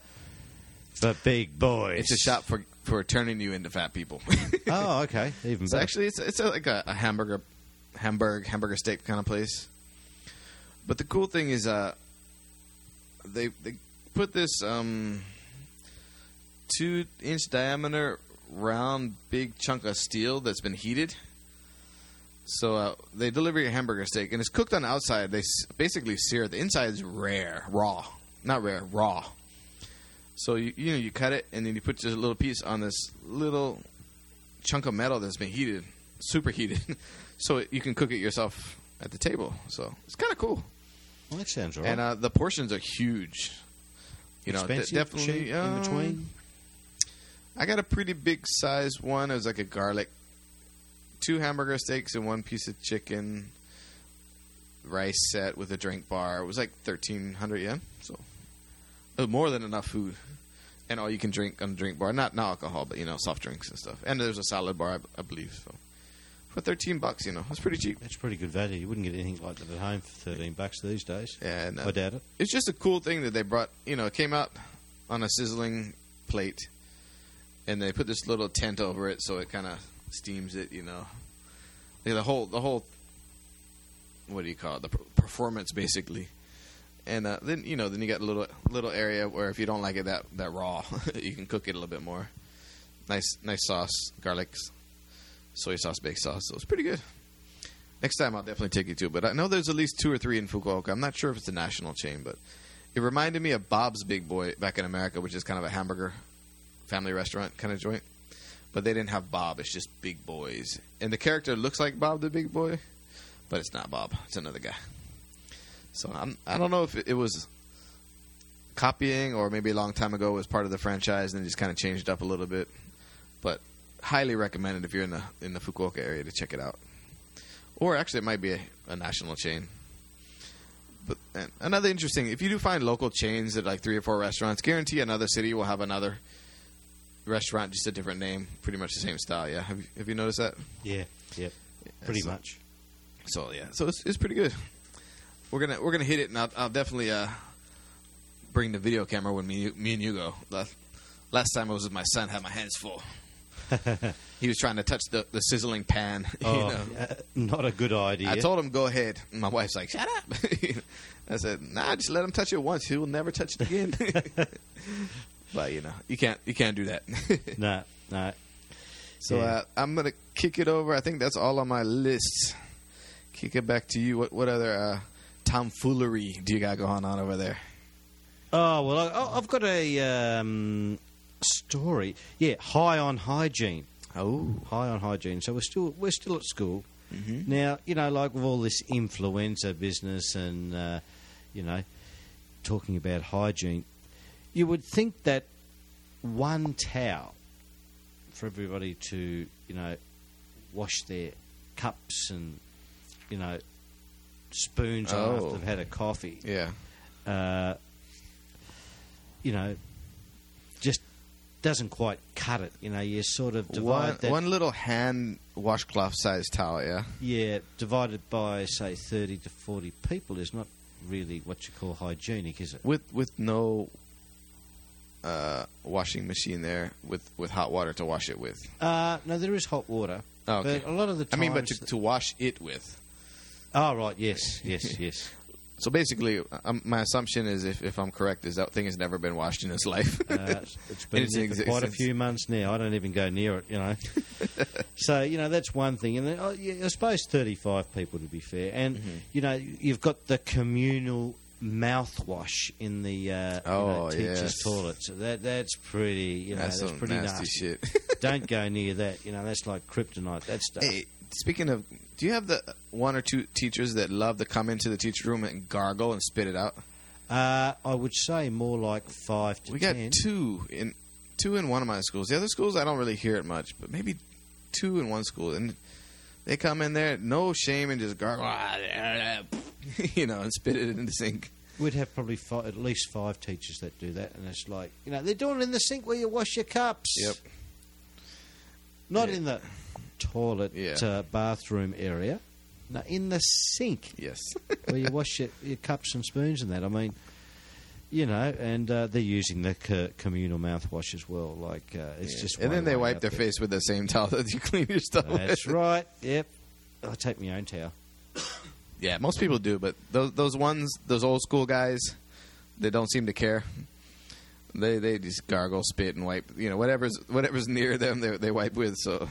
Speaker 2: for big boys?
Speaker 1: It's a shop for for turning you into fat people.
Speaker 2: Oh, okay, even
Speaker 1: So
Speaker 2: better.
Speaker 1: actually, it's it's a, like a, a hamburger, hamburg, hamburger steak kind of place. But the cool thing is, uh, they they put this um, two inch diameter round big chunk of steel that's been heated. So uh, they deliver your hamburger steak, and it's cooked on the outside. They s- basically sear it. The inside is rare, raw, not rare, raw. So you you know you cut it, and then you put just a little piece on this little chunk of metal that's been heated, super heated, so you can cook it yourself at the table. So it's kind of cool,
Speaker 2: Well, that sounds right.
Speaker 1: and uh, the portions are huge. You know, de- definitely um,
Speaker 2: in between.
Speaker 1: I got a pretty big size one. It was like a garlic, two hamburger steaks and one piece of chicken, rice set with a drink bar. It was like thirteen hundred yen, so more than enough food, and all you can drink on the drink bar. Not not alcohol, but you know soft drinks and stuff. And there's a salad bar, I, I believe. So for thirteen bucks, you know, that's pretty cheap.
Speaker 2: That's pretty good value. You wouldn't get anything like that at home for thirteen bucks these days.
Speaker 1: And uh,
Speaker 2: I doubt it.
Speaker 1: it's just a cool thing that they brought. You know, it came out on a sizzling plate, and they put this little tent over it so it kind of steams it. You know, Yeah, the whole the whole what do you call it? The performance basically. And uh, then you know, then you got a little little area where if you don't like it that that raw, you can cook it a little bit more. Nice nice sauce, garlic, soy sauce, baked sauce. So it's pretty good. Next time I'll definitely take you to. But I know there's at least two or three in Fukuoka. I'm not sure if it's a national chain, but it reminded me of Bob's Big Boy back in America, which is kind of a hamburger family restaurant kind of joint. But they didn't have Bob; it's just Big Boys, and the character looks like Bob the Big Boy, but it's not Bob; it's another guy. So I'm, I don't know if it, it was copying or maybe a long time ago was part of the franchise and then just kind of changed up a little bit. But highly recommended if you're in the in the Fukuoka area to check it out. Or actually, it might be a, a national chain. But and another interesting, if you do find local chains that like three or four restaurants, guarantee another city will have another restaurant, just a different name, pretty much the same style. Yeah, have you, have you noticed that?
Speaker 2: Yeah, yeah, pretty
Speaker 1: so-
Speaker 2: much.
Speaker 1: So yeah, so it's, it's pretty good. We're gonna we're gonna hit it, and I'll, I'll definitely uh, bring the video camera when me me and you go. Last, last time I was with my son, had my hands full. he was trying to touch the, the sizzling pan. You
Speaker 2: Oh,
Speaker 1: know?
Speaker 2: uh, not a good idea.
Speaker 1: I told him go ahead. My wife's like, "Shut up." I said, "Nah, just let him touch it once. He will never touch it again." but you know, you can't you can't do that.
Speaker 2: no, no.
Speaker 1: so
Speaker 2: Yeah.
Speaker 1: uh, I'm gonna kick it over. I think that's all on my list. Kick it back to you. What what other uh, tomfoolery do you got going on over there?
Speaker 2: Oh well, I, I've got a um, story. Yeah, high on hygiene.
Speaker 1: Oh,
Speaker 2: High on hygiene. So we're still we're still at school
Speaker 1: mm-hmm.
Speaker 2: now. You know, like with all this influenza business and uh, you know, talking about hygiene, you would think that one towel for everybody to you know wash their cups and you know spoons on
Speaker 1: Oh.
Speaker 2: after they've had a coffee.
Speaker 1: yeah.
Speaker 2: uh, you know, just doesn't quite cut it. You know, you sort of divide
Speaker 1: One,
Speaker 2: that.
Speaker 1: one little hand washcloth sized towel. Yeah.
Speaker 2: Yeah, divided by say thirty to forty people is not really what you call hygienic, is it?
Speaker 1: with with no uh, washing machine there with with hot water to wash it with.
Speaker 2: Uh, no, there is hot water,
Speaker 1: Oh, okay.
Speaker 2: but a lot of the
Speaker 1: I mean, but to, to wash it with.
Speaker 2: Oh, right, yes, yes, yes.
Speaker 1: So basically, um, my assumption is, if, if I'm correct, is that thing has never been washed in its life.
Speaker 2: Uh, it's- it's been
Speaker 1: It's in
Speaker 2: for quite a few months now. I don't even go near it, you know. so you know that's one thing, and then, oh, yeah, I suppose thirty-five people to be fair, and
Speaker 1: Mm-hmm.
Speaker 2: you know you've got the communal mouthwash in the uh,
Speaker 1: Oh,
Speaker 2: you know, teachers'
Speaker 1: yes.
Speaker 2: toilets. So that that's pretty, you know,
Speaker 1: that's
Speaker 2: that's, pretty
Speaker 1: nasty,
Speaker 2: nasty.
Speaker 1: shit.
Speaker 2: don't go near that. You know, that's like kryptonite. That stuff.
Speaker 1: hey, speaking of, do you have the one or two teachers that love to come into the teacher room and gargle and spit it out?
Speaker 2: Uh, I would say more like five to
Speaker 1: We got
Speaker 2: ten.
Speaker 1: two in two in one of my schools. The other schools, I don't really hear it much, but maybe two in one school, and they come in there, no shame, and just gargle, you know, and spit it in the sink.
Speaker 2: We'd have probably five, at least five teachers that do that, and it's like you know they're doing it in the sink where you wash your cups.
Speaker 1: Yep.
Speaker 2: Not
Speaker 1: Yeah.
Speaker 2: in the toilet
Speaker 1: Yeah.
Speaker 2: uh, bathroom area. No, in the sink
Speaker 1: Yes.
Speaker 2: where you wash your, your cups and spoons and that. I mean, you know, and uh, they're using the co- communal mouthwash as well. Like uh, it's
Speaker 1: Yeah.
Speaker 2: just
Speaker 1: and then they wipe their
Speaker 2: there.
Speaker 1: face with the same towel that you clean your stuff
Speaker 2: That's
Speaker 1: with.
Speaker 2: right. Yep. I take my own towel.
Speaker 1: Yeah, most people do, but those those ones, those old school guys, they don't seem to care. They they just gargle, spit, and wipe. You know, whatever's whatever's near them, they they wipe with. So,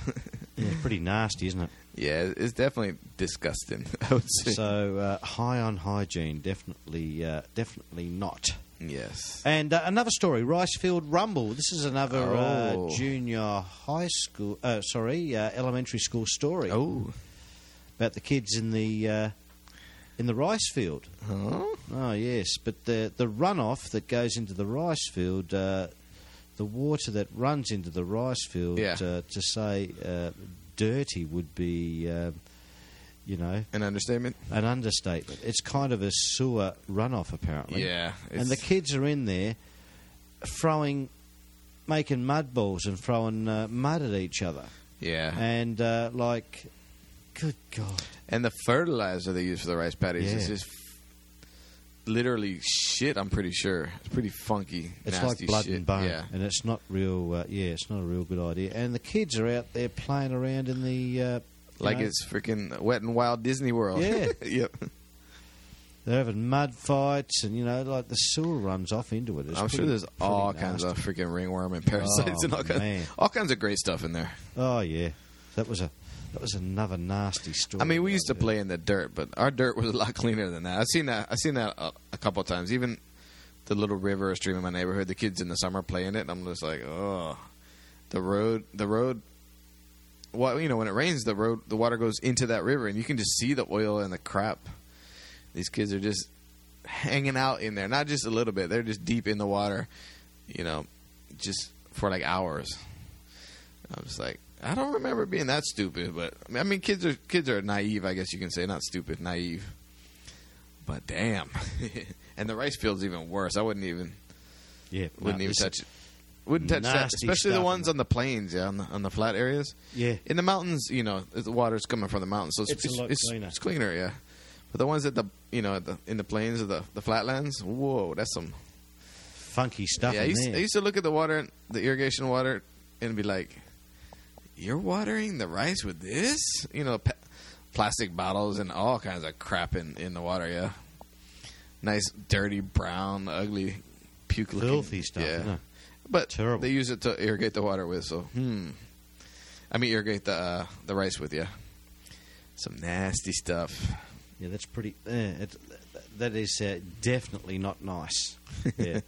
Speaker 2: Yeah, pretty nasty, isn't it?
Speaker 1: yeah, it's definitely disgusting. I would say.
Speaker 2: So uh, high on hygiene, definitely, uh, definitely not.
Speaker 1: yes.
Speaker 2: And uh, another story, Ricefield Rumble. This is another
Speaker 1: Oh.
Speaker 2: uh, junior high school, uh, sorry, uh, elementary school story
Speaker 1: Oh.
Speaker 2: about the kids in the uh, in the rice field.
Speaker 1: Huh?
Speaker 2: Oh yes, but the the runoff that goes into the rice field, uh, the water that runs into the rice field,
Speaker 1: Yeah.
Speaker 2: uh, to say uh, dirty would be, uh, you know,
Speaker 1: An understatement.
Speaker 2: an understatement. It's kind of a sewer runoff apparently.
Speaker 1: Yeah.
Speaker 2: and the kids are in there throwing, making mud balls and throwing uh, mud at each other,
Speaker 1: yeah.
Speaker 2: and uh, like, good God,
Speaker 1: And the fertilizer they use for the rice paddies is just literally shit. I'm pretty sure it's pretty funky.
Speaker 2: it's like blood
Speaker 1: shit.
Speaker 2: and bone,
Speaker 1: Yeah.
Speaker 2: and it's not real. Uh, yeah, it's not a real good idea. And the kids are out there playing around in the uh,
Speaker 1: Like
Speaker 2: know,
Speaker 1: it's freaking wet and wild Disney World.
Speaker 2: Yeah.
Speaker 1: yep.
Speaker 2: they're having mud fights, and you know, like the sewer runs off into it. It's
Speaker 1: I'm sure there's
Speaker 2: pretty
Speaker 1: all kinds of freaking ringworm and parasites
Speaker 2: Oh,
Speaker 1: and all kinds, all kinds of great stuff in there.
Speaker 2: Oh yeah, that was a that was another nasty story.
Speaker 1: I mean, we used to play in the dirt, but our dirt was a lot cleaner than that. I've seen that. I've seen that a, a couple of times. Even the little river or stream in my neighborhood, the kids in the summer playing it, and I'm just like, oh, the road, the road. Well, you know, when it rains, the road, the water goes into that river, and you can just see the oil and the crap. These kids are just hanging out in there, not just a little bit. They're just deep in the water, you know, just for like hours. I'm just like, I don't remember being that stupid, but I mean, kids are kids are naive, I guess you can say, not stupid, naive. But damn, and the rice field's even worse. I wouldn't even
Speaker 2: Yeah,
Speaker 1: wouldn't even touch it. Wouldn't touch that, especially the ones on the plains, yeah, on the on the flat areas.
Speaker 2: Yeah,
Speaker 1: In the mountains, you know, the water's coming from the mountains, so it's
Speaker 2: It's
Speaker 1: it's,
Speaker 2: cleaner.
Speaker 1: It's cleaner, yeah. But the ones at the you know at the, in the plains of the the flatlands, whoa, that's some.
Speaker 2: funky stuff
Speaker 1: yeah, I used. I used to look at the water, the irrigation water, and be like, you're watering the rice with this? You know, plastic bottles and all kinds of crap in, in the water, yeah. Nice, dirty, brown, ugly, puke.
Speaker 2: Filthy stuff,
Speaker 1: Yeah. But
Speaker 2: Terrible.
Speaker 1: they use it to irrigate the water with, so, hmm. I mean, irrigate the, uh, the rice with, yeah. Some nasty stuff.
Speaker 2: Yeah, that's pretty. Uh, it, that is uh, definitely not nice. Yeah.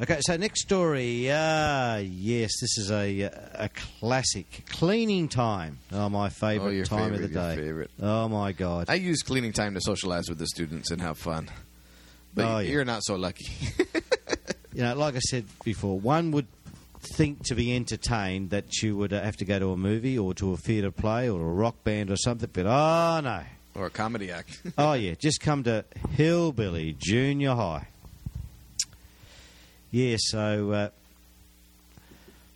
Speaker 2: Okay, so next story. Ah, yes, this is a a classic cleaning time. Oh, my
Speaker 1: oh,
Speaker 2: favourite
Speaker 1: your
Speaker 2: time
Speaker 1: favorite,
Speaker 2: of the day.
Speaker 1: favorite.
Speaker 2: Oh my god.
Speaker 1: I use cleaning time to socialize with the students and have fun. But
Speaker 2: Oh,
Speaker 1: you're not so lucky.
Speaker 2: you know, like I said before, one would think to be entertained that you would uh, have to go to a movie or to a theatre play or a rock band or something, but oh no.
Speaker 1: or a comedy act.
Speaker 2: Oh yeah, just come to Hillbilly Junior High. Yeah, so uh,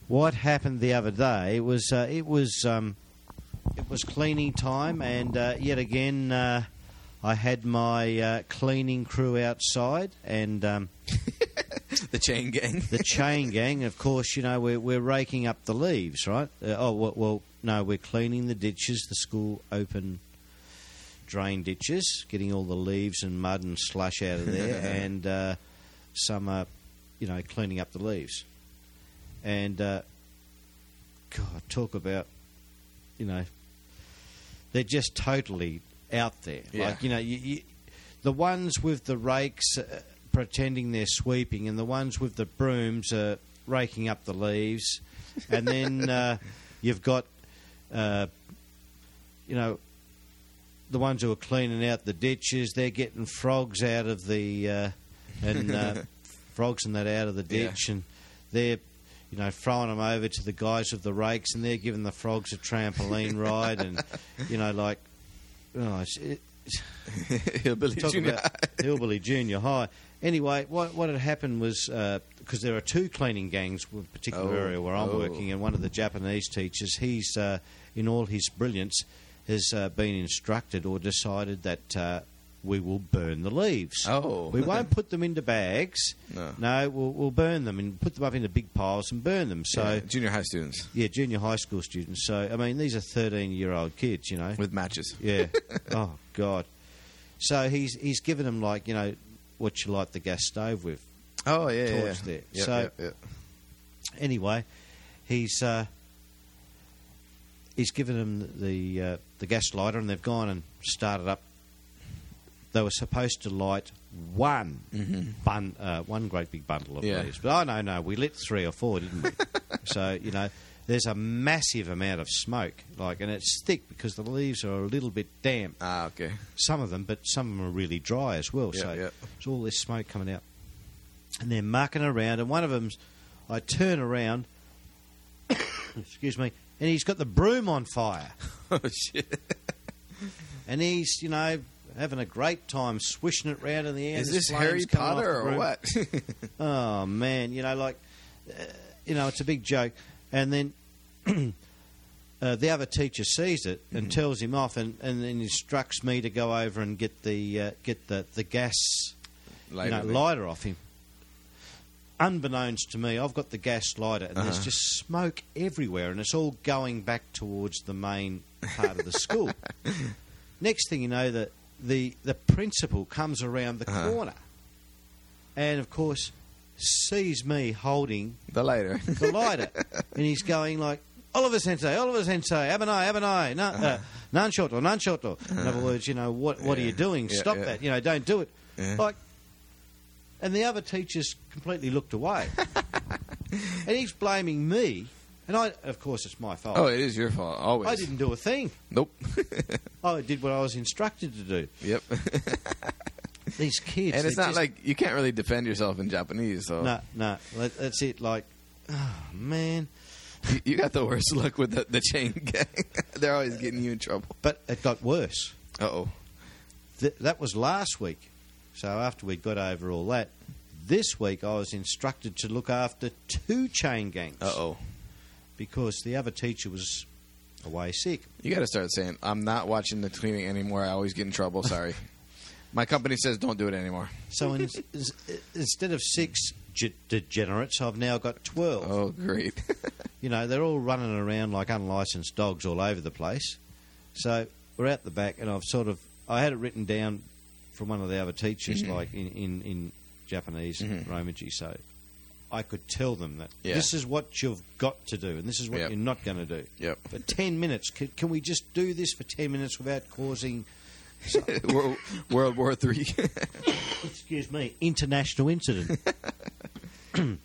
Speaker 2: what happened the other day was uh, it was um, it was cleaning time, and uh, yet again uh, I had my uh, cleaning crew outside, and um,
Speaker 1: the chain gang.
Speaker 2: the chain gang. Of course, you know we're we're raking up the leaves, right? Uh, oh well, well, no, we're cleaning the ditches, the school open drain ditches, getting all the leaves and mud and slush out of there, and uh, some are, you know, cleaning up the leaves. And uh, God, talk about, you know, they're just totally out there.
Speaker 1: Yeah.
Speaker 2: Like you know, you, you, the ones with the rakes uh, pretending they're sweeping, and the ones with the brooms are raking up the leaves, and then uh, you've got, uh, you know, the ones who are cleaning out the ditches. They're getting frogs out of the uh, and uh, frogs and that out of the
Speaker 1: Yeah.
Speaker 2: ditch, and they're. You know, throwing them over to the guys with the rakes, and they're giving the frogs a trampoline ride, and you know, like, oh, it,
Speaker 1: Hillbilly Junior.
Speaker 2: Hillbilly Junior High. Anyway, what what had happened was because there are two cleaning gangs in particular
Speaker 1: Oh,
Speaker 2: area where I'm
Speaker 1: oh.
Speaker 2: working, and one of the Japanese teachers, he's uh, in all his brilliance, has uh, been instructed or decided that uh, we will burn the leaves.
Speaker 1: Oh.
Speaker 2: we won't put them into bags.
Speaker 1: No.
Speaker 2: No, we'll, we'll burn them and put them up into big piles and burn them. So.
Speaker 1: Yeah, junior high students
Speaker 2: Yeah, junior high school students. So, I mean, these are 13 year old kids, you know.
Speaker 1: with matches.
Speaker 2: Yeah. oh God. So he's he's given them like you know what you light the gas stove with.
Speaker 1: Oh yeah, yeah,
Speaker 2: Torch
Speaker 1: yeah.
Speaker 2: there.
Speaker 1: Yep,
Speaker 2: So-
Speaker 1: yep, yep.
Speaker 2: Anyway, he's uh, he's given them the uh, the gas lighter, and they've gone and started up. They were supposed to light one bun, uh, one great big bundle of
Speaker 1: Mm-hmm. Yeah.
Speaker 2: leaves, but oh no, no, we lit three or four, didn't we? so you know, there's a massive amount of smoke, like, and it's thick because the leaves are a little bit damp.
Speaker 1: ah, okay.
Speaker 2: some of them, but some of them are really dry as well.
Speaker 1: Yep,
Speaker 2: so
Speaker 1: yep.
Speaker 2: there's all this smoke coming out, and they're mucking around. And one of them's, I turn around, excuse me, and he's got the broom on fire,
Speaker 1: Oh shit!
Speaker 2: and he's you know having a great time swishing it around in the air.
Speaker 1: Is this Harry Potter or what?
Speaker 2: Oh man, you know, like, uh, you know, it's a big joke. And then uh, the other teacher sees it and tells him off, and, and then instructs me to go over and get the uh, get the the gas
Speaker 1: Lighter
Speaker 2: you know, lighter off him. Unbeknownst to me, I've got the gas lighter, and there's
Speaker 1: Uh-huh.
Speaker 2: just smoke everywhere, and it's all going back towards the main part of the school. Next thing you know, the the the principal comes around the
Speaker 1: Uh-huh.
Speaker 2: corner, and of course sees me holding
Speaker 1: the lighter.
Speaker 2: the lighter, and he's going like. Oliver Sensei, Oliver Sensei, have an eye, have an eye, no, uh, non shoto, non shoto. In other words, you know, what, what are you doing?
Speaker 1: Yeah,
Speaker 2: Stop
Speaker 1: yeah.
Speaker 2: that. You know, don't do it.
Speaker 1: Yeah.
Speaker 2: Like, and the other teachers completely looked away. and he's blaming me. And I, of course, it's my fault.
Speaker 1: oh, it is your fault. Always.
Speaker 2: I didn't do a thing.
Speaker 1: Nope.
Speaker 2: I did what I was instructed to do.
Speaker 1: yep.
Speaker 2: These kids.
Speaker 1: and it's not
Speaker 2: just-
Speaker 1: like you can't really defend yourself in Japanese. So
Speaker 2: No, no. that- That's it. Like, oh, man.
Speaker 1: you, you got the worst luck with the, the chain gang. They're always getting you in trouble.
Speaker 2: But it got worse.
Speaker 1: Uh oh.
Speaker 2: Th- that was last week. So after we got over all that, this week I was instructed to look after two chain gangs.
Speaker 1: Uh oh.
Speaker 2: Because the other teacher was away sick.
Speaker 1: You got to start saying, "I'm not watching the cleaning anymore. I always get in trouble. Sorry." My company says don't do it anymore.
Speaker 2: So in, instead of six, ge- degenerates, I've now got 12.
Speaker 1: Oh, great.
Speaker 2: You know, they're all running around like unlicensed dogs all over the place. So we're out the back, and I've sort of I had it written down from one of the other teachers,
Speaker 1: Mhm.
Speaker 2: like in in, in Japanese
Speaker 1: Mhm.
Speaker 2: Romaji. So I could tell them that
Speaker 1: Yeah.
Speaker 2: this is what you've got to do, and this is what
Speaker 1: Yep.
Speaker 2: you're not going to do.
Speaker 1: yep.
Speaker 2: For ten minutes, can, can we just do this for ten minutes without causing,
Speaker 1: World, World War Three.
Speaker 2: excuse me, international incident?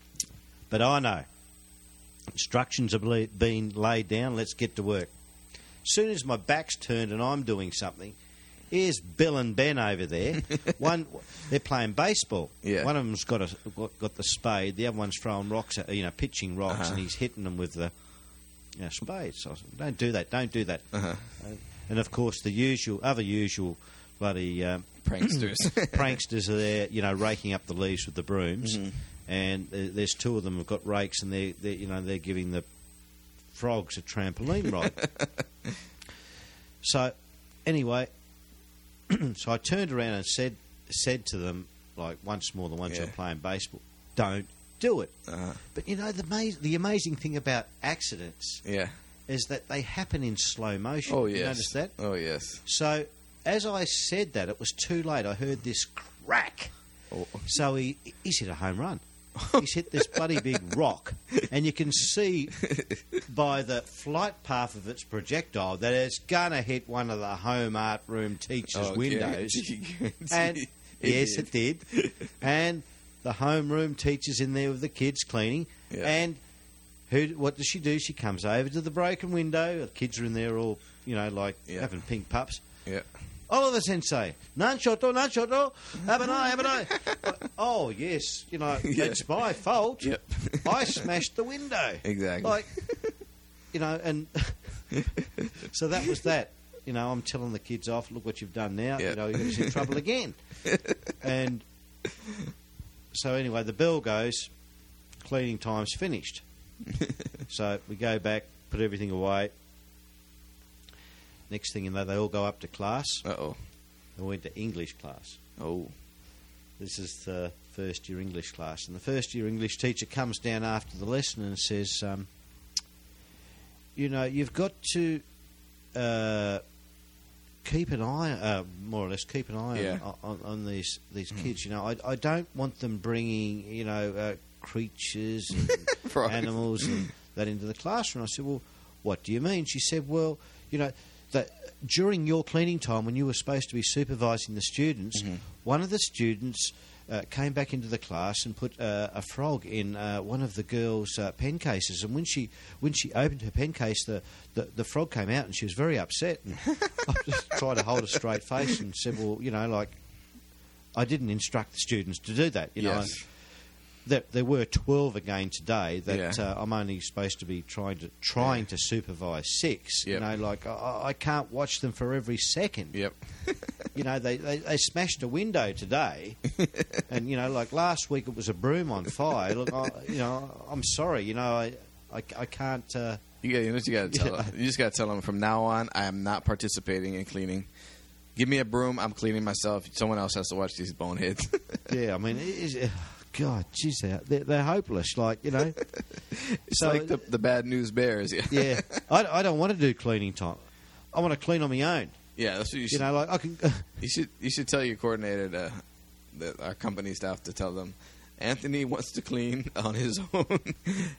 Speaker 2: but I know instructions have been laid down. Let's get to work. As soon as my back's turned and I'm doing something, here's Bill and Ben over there. One, they're playing baseball.
Speaker 1: Yeah.
Speaker 2: One of them's got a got, got the spade. The other one's throwing rocks, at, you know, pitching rocks,
Speaker 1: Uh-huh.
Speaker 2: and he's hitting them with the you know, spade. So said, don't do that. Don't do that.
Speaker 1: uh-huh.
Speaker 2: And of course, the usual, other usual bloody um,
Speaker 1: Pranksters.
Speaker 2: pranksters are there, you know, raking up the leaves with the brooms.
Speaker 1: Mhm.
Speaker 2: And there- there's two of them who've got rakes, and they're, they're you know they're giving the frogs a trampoline ride. so, anyway, so I turned around and said said to them like once more, the ones who
Speaker 1: Yeah.
Speaker 2: are playing baseball, don't do it.
Speaker 1: Uh-huh.
Speaker 2: But you know the ma- the amazing thing about accidents
Speaker 1: Yeah.
Speaker 2: is that they happen in slow motion.
Speaker 1: Oh
Speaker 2: You
Speaker 1: yes.
Speaker 2: notice that?
Speaker 1: Oh yes.
Speaker 2: So, as I said that, it was too late. I heard this crack.
Speaker 1: Oh.
Speaker 2: So he he's hit a home run. He's hit this bloody big rock, and you can see by the flight path of its projectile that it's gonna hit one of the home art room teachers'
Speaker 1: Oh,
Speaker 2: windows. and
Speaker 1: It
Speaker 2: yes,
Speaker 1: did.
Speaker 2: it did. And the homeroom teacher's in there with the kids cleaning.
Speaker 1: Yeah.
Speaker 2: And who? What does she do? She comes over to the broken window. The kids are in there all, you know, like
Speaker 1: Yeah.
Speaker 2: having pink pups.
Speaker 1: Yeah.
Speaker 2: Oliver Sensei, nan shoto, nan shoto, have an eye, have an eye. oh yes, you know
Speaker 1: Yeah.
Speaker 2: it's my fault.
Speaker 1: Yep.
Speaker 2: I smashed the window.
Speaker 1: Exactly.
Speaker 2: Like, you know, and so that was that. You know, I'm telling the kids off. Look what you've done now.
Speaker 1: Yeah.
Speaker 2: You know, you're going to in trouble again. and so anyway, the bell goes. Cleaning time's finished. so we go back, put everything away. Next thing you know, they all go up to class.
Speaker 1: Uh oh.
Speaker 2: They went to English class.
Speaker 1: Oh.
Speaker 2: This is the first year English class, and the first year English teacher comes down after the lesson and says, um, "You know, you've got to uh, keep an eye, uh, more or less, keep an eye
Speaker 1: Yeah.
Speaker 2: on, on, on these these kids. You know, I, I don't want them bringing, you know, uh, creatures and animals and that into the classroom." I said, "Well, what do you mean?" She said, "Well, you know." That during your cleaning time, when you were supposed to be supervising the students,
Speaker 1: Mhm.
Speaker 2: one of the students uh, came back into the class and put uh, a frog in uh, one of the girls' uh, pen cases. And when she when she opened her pen case, the, the, the frog came out, and she was very upset. And I just tried to hold a straight face and said, "Well, you know, like I didn't instruct the students to do that. You know,
Speaker 1: Yes.
Speaker 2: There, there were twelve again today that
Speaker 1: Yeah.
Speaker 2: uh, I'm only supposed to be trying to trying to supervise six. You know, like I, I can't watch them for every second
Speaker 1: Yep.
Speaker 2: you know, they, they, they smashed a window today, and you know, like last week it was a broom on fire. Look, I, you know, I'm sorry, you know, I I, I can't. Uh,
Speaker 1: You got. You know what you got to tell
Speaker 2: Yeah.
Speaker 1: them. You just got to tell them from now on. I am not participating in cleaning. Give me a broom. I'm cleaning myself. Someone else has to watch these boneheads.
Speaker 2: yeah, I mean, it is, God, jeez, they're, they're, hopeless. Like you know,
Speaker 1: it's
Speaker 2: So-
Speaker 1: like the, the bad news bears. Yeah.
Speaker 2: yeah, I, I don't want to do cleaning time. I want to clean on my own.
Speaker 1: Yeah. That's what you
Speaker 2: You
Speaker 1: should.
Speaker 2: know, like I can.
Speaker 1: you should. You should tell your coordinator to, that our company staff to tell them. Anthony wants to clean on his own.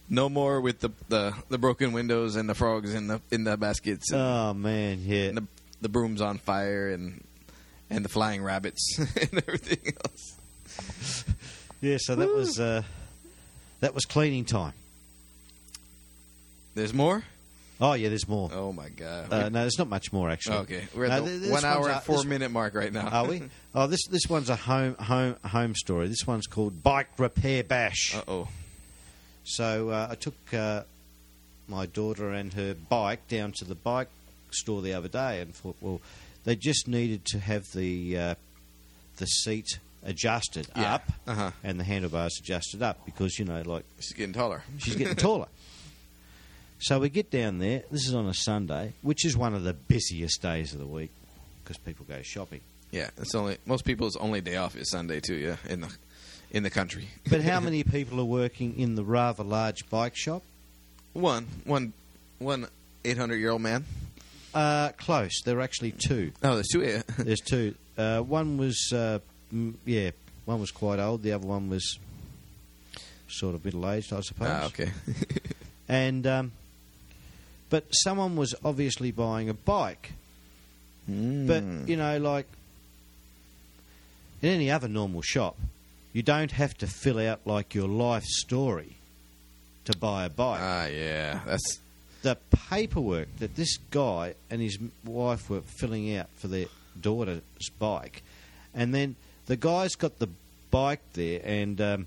Speaker 1: no more with the, the, the broken windows and the frogs in the in the baskets and,
Speaker 2: oh man, yeah.
Speaker 1: and the, the brooms on fire and and the flying rabbits and everything else.
Speaker 2: Yeah, so that
Speaker 1: Woo.
Speaker 2: was uh, that was cleaning time.
Speaker 1: There's more.
Speaker 2: Oh yeah, there's more.
Speaker 1: Oh my god.
Speaker 2: Uh, no, there's not much more actually.
Speaker 1: okay, we're at
Speaker 2: No,
Speaker 1: the
Speaker 2: th-
Speaker 1: one hour and four minute mark right now.
Speaker 2: Are we? Oh, this this one's a home home home story. This one's called Bike Repair Bash.
Speaker 1: Uh oh.
Speaker 2: So uh, I took uh, my daughter and her bike down to the bike store the other day, and thought, well, they just needed to have the uh, the seat adjusted
Speaker 1: Yeah.
Speaker 2: up
Speaker 1: Uh huh.
Speaker 2: and the handlebars adjusted up because you know, like
Speaker 1: She's getting taller.
Speaker 2: she's getting taller. So we get down there. This is on a Sunday, which is one of the busiest days of the week because people go shopping.
Speaker 1: Yeah, it's only most people's only day off is Sunday too. Yeah, in the in the country.
Speaker 2: But how many people are working in the rather large bike shop?
Speaker 1: one, one, one 800 year old man.
Speaker 2: Uh, close. There are actually two.
Speaker 1: Oh, there's two. yeah.
Speaker 2: There's two. Uh, one was, uh, yeah, one was quite old. The other one was sort of middle aged, I suppose.
Speaker 1: ah, okay.
Speaker 2: And um, but someone was obviously buying a bike.
Speaker 1: Hmm.
Speaker 2: But you know, like in any other normal shop, you don't have to fill out like your life story to buy a bike.
Speaker 1: ah, yeah, that's
Speaker 2: the paperwork that this guy and his wife were filling out for their daughter's bike, and then the guy's got the bike there, and um,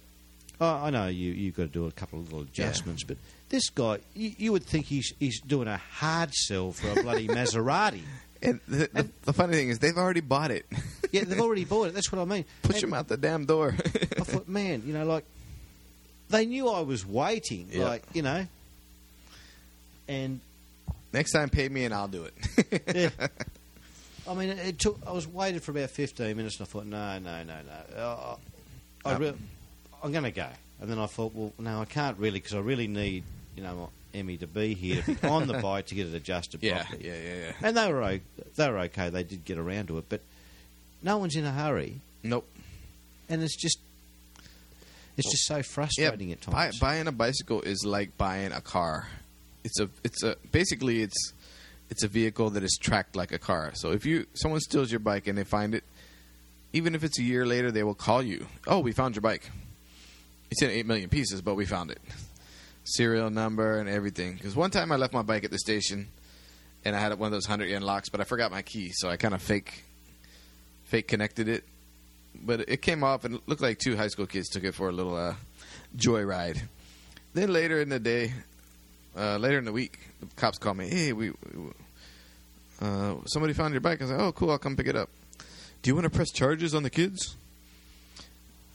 Speaker 2: oh, I know you you've got to do a couple of little adjustments, but this guy, you, you would think he's he's doing a hard sell for a bloody Maserati.
Speaker 1: and the, the, the funny thing is they've already bought it.
Speaker 2: Yeah, they've already bought it. That's what I mean.
Speaker 1: Push
Speaker 2: And
Speaker 1: them out the damn door.
Speaker 2: I thought, man, you know, like they knew I was waiting,
Speaker 1: Yeah.
Speaker 2: like you know, and
Speaker 1: Next time, pay me and I'll do it.
Speaker 2: yeah. I mean, it took. I was waited for about fifteen minutes, and I thought, no, no, no, no. Uh, I, re- I'm going to go. And then I thought, well, no, I can't really because I really need, you know, Emmy to be here to be on the bike to get it adjusted
Speaker 1: yeah,
Speaker 2: properly.
Speaker 1: yeah, yeah, yeah.
Speaker 2: And they were o- they were okay. They did get around to it, but no one's in a hurry,
Speaker 1: Nope.
Speaker 2: and it's just it's just so frustrating at
Speaker 1: Buy,
Speaker 2: times.
Speaker 1: buying a bicycle is like buying a car. It's a it's a basically it's it's a vehicle that is tracked like a car. So if you someone steals your bike and they find it, even if it's a year later, they will call you. Oh, we found your bike. It's in eight million pieces, but we found it. Serial number and everything. Because one time I left my bike at the station, and I had one of those hundred yen locks, but I forgot my key, so I kind of fake fake connected it. But it came off and looked like two high school kids took it for a little uh, joyride. Then later in the day, uh, later in the week, the cops called me. Hey, we, we uh, somebody found your bike. I said, like, oh, cool. I'll come pick it up. Do you want to press charges on the kids?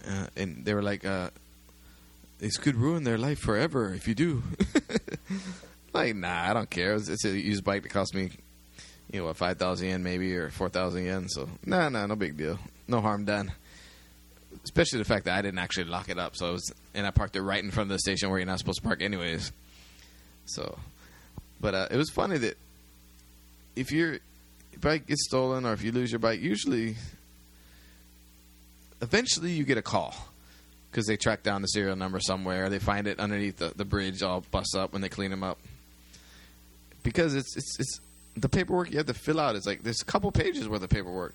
Speaker 1: Uh, and they were like, uh, this could ruin their life forever if you do. like, nah, I don't care. It's, it's a used bike that cost me, you know, what, five thousand yen maybe or four thousand yen. So, nah, nah, no big deal. No harm done especially the fact that I didn't actually lock it up. So was, and I parked it right in front of the station where you're not supposed to park anyways. So, but uh, it was funny that if your bike gets stolen or if you lose your bike, usually, eventually you get a call because they track down the serial number somewhere. They find it underneath the, the bridge, all bust up when they clean them up. Because it's it's it's the paperwork you have to fill out. It's like there's a couple pages worth of paperwork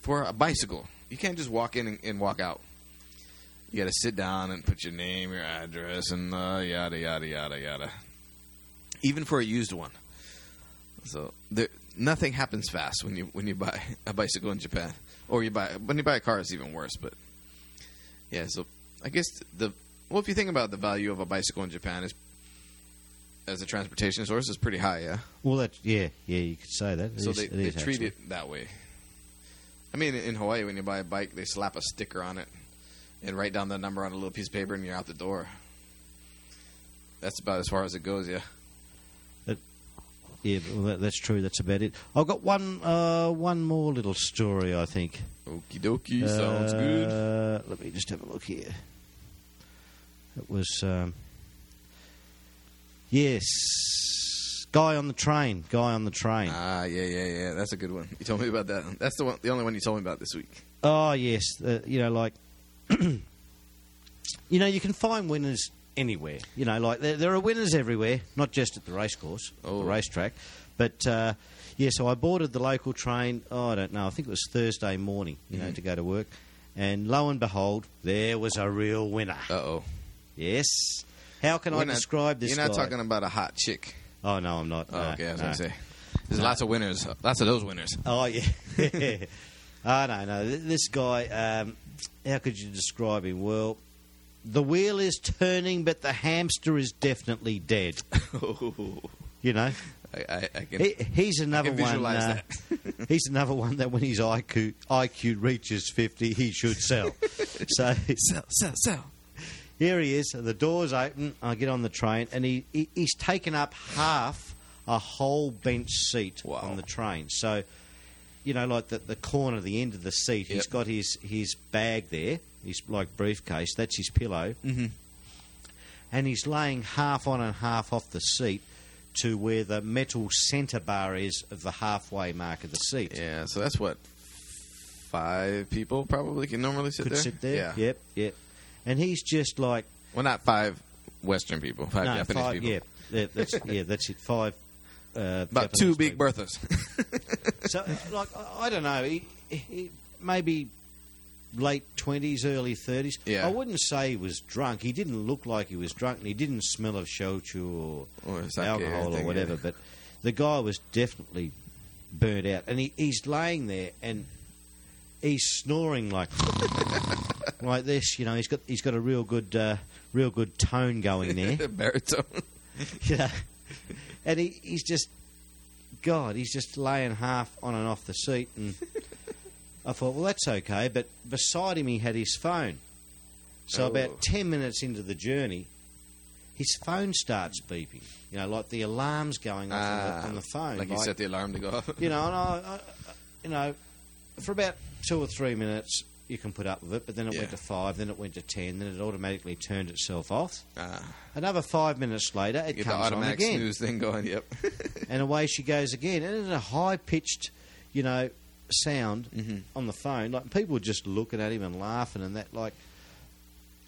Speaker 1: for a bicycle. You can't just walk in and, and walk out. You got to sit down and put your name, your address, and uh, yada yada yada yada. Even for a used one. So there, nothing happens fast when you when you buy a bicycle in Japan, or you buy when you buy a car. It's even worse. But yeah, so I guess the well, if you think about the value of a bicycle in Japan is as a transportation source is pretty high. Yeah.
Speaker 2: well, that yeah, yeah, you could say that. It
Speaker 1: So
Speaker 2: is-
Speaker 1: they, they treat
Speaker 2: actually.
Speaker 1: it that way. I mean, in Hawaii, when you buy a bike, they slap a sticker on it and write down the number on a little piece of paper, and you're out the door. That's about as far as it goes, yeah.
Speaker 2: Yeah, well, that, that's true. That's about it. I've got one uh, one more little story. I think.
Speaker 1: Okie dokie, sounds good.
Speaker 2: Uh, Let me just have a look here. It was, um, yes, guy on the train. Guy on the train.
Speaker 1: Ah, yeah, yeah, yeah. That's a good one. You told me about that. That's the one, the only one you told me about this week.
Speaker 2: Oh yes, uh, you know, like you know, you can find winners anywhere. You know, like there, there are winners everywhere, not just at the racecourse,
Speaker 1: Oh.
Speaker 2: the racetrack. But uh, yeah, so I boarded the local train. Oh, I don't know. I think it was Thursday morning. You know,
Speaker 1: Mhm.
Speaker 2: to go to work, and lo and behold, there was a real winner.
Speaker 1: Uh oh.
Speaker 2: Yes. How can I describe this?
Speaker 1: You're not
Speaker 2: guy?
Speaker 1: talking about a hot chick.
Speaker 2: Oh no, I'm not.
Speaker 1: Oh,
Speaker 2: no,
Speaker 1: okay, I was
Speaker 2: no.
Speaker 1: to say. There's lots of winners. Lots of those winners.
Speaker 2: Oh yeah. oh no, no. This guy. Um, how could you describe him? Well, the wheel is turning, but the hamster is definitely dead. You know,
Speaker 1: I, I, I can,
Speaker 2: he, he's another one. uh,
Speaker 1: that.
Speaker 2: he's another one that when his IQ IQ reaches fifty, he should sell. so
Speaker 1: sell, sell, sell.
Speaker 2: here he is. The door's open. I get on the train, and he, he he's taken up half a whole bench seat
Speaker 1: Wow.
Speaker 2: on the train. So you know, like the, the corner, the end of the seat. He's got his his bag there, his like briefcase. That's his pillow,
Speaker 1: Mm-hmm.
Speaker 2: and he's laying half on and half off the seat to where the metal centre bar is of the halfway mark of the seat.
Speaker 1: Yeah, so that's what five people probably can normally sit
Speaker 2: Could
Speaker 1: there.
Speaker 2: sit there.
Speaker 1: Yeah.
Speaker 2: Yep, yep. And he's just like
Speaker 1: Well, not five Western people, five
Speaker 2: no,
Speaker 1: Japanese
Speaker 2: five,
Speaker 1: people.
Speaker 2: yeah, that's yeah, that's it. Five. Uh,
Speaker 1: About
Speaker 2: Japanese
Speaker 1: two big
Speaker 2: people.
Speaker 1: Berthas.
Speaker 2: So, like, I- I don't know, he, he, maybe late twenties, early thirties.
Speaker 1: Yeah.
Speaker 2: I wouldn't say he was drunk. He didn't look like he was drunk, and he didn't smell of shochu or
Speaker 1: or
Speaker 2: alcohol or
Speaker 1: anything,
Speaker 2: whatever.
Speaker 1: yeah.
Speaker 2: But the guy was definitely burnt out, and he, he's laying there and he's snoring like like this. You know, he's got he's got a real good uh, real good tone going there.
Speaker 1: baritone.
Speaker 2: you know, and he, he's just God, he's just laying half on and off the seat, and I thought, well, that's okay. But beside him, he had his phone. So
Speaker 1: Oh.
Speaker 2: about ten minutes into the journey, his phone starts beeping. You know, like the alarm's going off on,
Speaker 1: Ah,
Speaker 2: the, on the phone.
Speaker 1: Like you set the alarm to go off.
Speaker 2: you know, and I, I, you know, for about two or three minutes, you can put up with it. But then it
Speaker 1: Yeah.
Speaker 2: went to five, then it went to ten, then it automatically turned itself off.
Speaker 1: Ah,
Speaker 2: Another five minutes later, it
Speaker 1: get the
Speaker 2: comes on
Speaker 1: automatic
Speaker 2: again,
Speaker 1: snooze thing going. Yep.
Speaker 2: and away she goes again. And it's a high pitched, you know, sound
Speaker 1: Mhm.
Speaker 2: on the phone. Like people were just looking at him and laughing and that. Like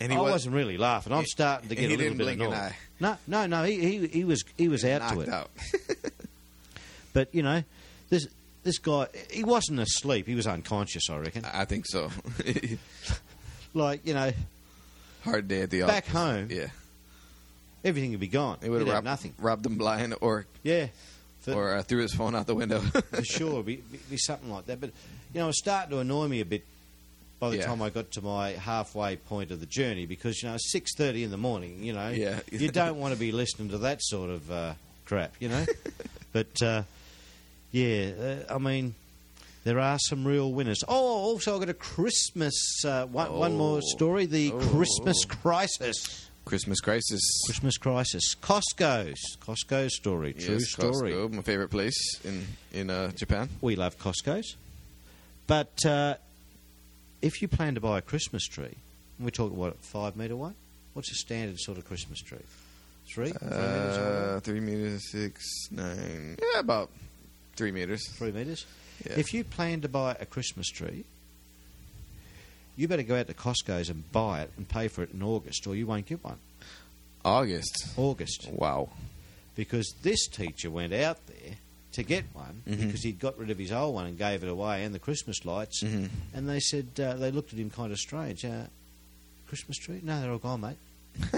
Speaker 1: And
Speaker 2: I
Speaker 1: was-
Speaker 2: wasn't really laughing. I'm starting to get a little
Speaker 1: didn't
Speaker 2: bit
Speaker 1: an
Speaker 2: annoyed.
Speaker 1: eye.
Speaker 2: No, no, no. He, he he was he was out to it.
Speaker 1: out.
Speaker 2: But you know, this this guy he wasn't asleep. He was unconscious. I reckon.
Speaker 1: I think so.
Speaker 2: Like you know,
Speaker 1: Hard day at the office.
Speaker 2: back
Speaker 1: office.
Speaker 2: home,
Speaker 1: Yeah,
Speaker 2: everything would be gone.
Speaker 1: it would have robbed,
Speaker 2: nothing.
Speaker 1: robbed him blind, or
Speaker 2: Yeah, for,
Speaker 1: or uh, threw his phone out the window.
Speaker 2: for sure, be, be, be something like that. But you know, it was starting to annoy me a bit by the
Speaker 1: Yeah.
Speaker 2: time I got to my halfway point of the journey because you know, six thirty in the morning. You know,
Speaker 1: Yeah.
Speaker 2: you don't want to be listening to that sort of uh, crap. You know, but uh, yeah, uh, I mean. There are some real winners. Oh, also I've got a Christmas uh, one, one more
Speaker 1: Oh.
Speaker 2: story: the
Speaker 1: Oh.
Speaker 2: Christmas crisis.
Speaker 1: Christmas crisis.
Speaker 2: Christmas crisis. Costco's Costco's story. True
Speaker 1: yes,
Speaker 2: story.
Speaker 1: Costco, my favorite place in in uh, Japan.
Speaker 2: We love Costco's. But uh, if you plan to buy a Christmas tree, and we're talking what five metre one. What's a standard sort of Christmas tree? Three, three metres?
Speaker 1: Uh, three meters, six, nine. Yeah, about three meters.
Speaker 2: three metres.
Speaker 1: Yeah.
Speaker 2: If you plan to buy a Christmas tree, you better go out to Costco's and buy it and pay for it in August, or you won't get one.
Speaker 1: August.
Speaker 2: August,
Speaker 1: Wow.
Speaker 2: because this teacher went out there to get one
Speaker 1: Mhm.
Speaker 2: because he'd got rid of his old one and gave it away and the Christmas lights.
Speaker 1: hmm
Speaker 2: And they said uh, they looked at him kind of strange. Uh, Christmas tree? No, they're all gone, mate.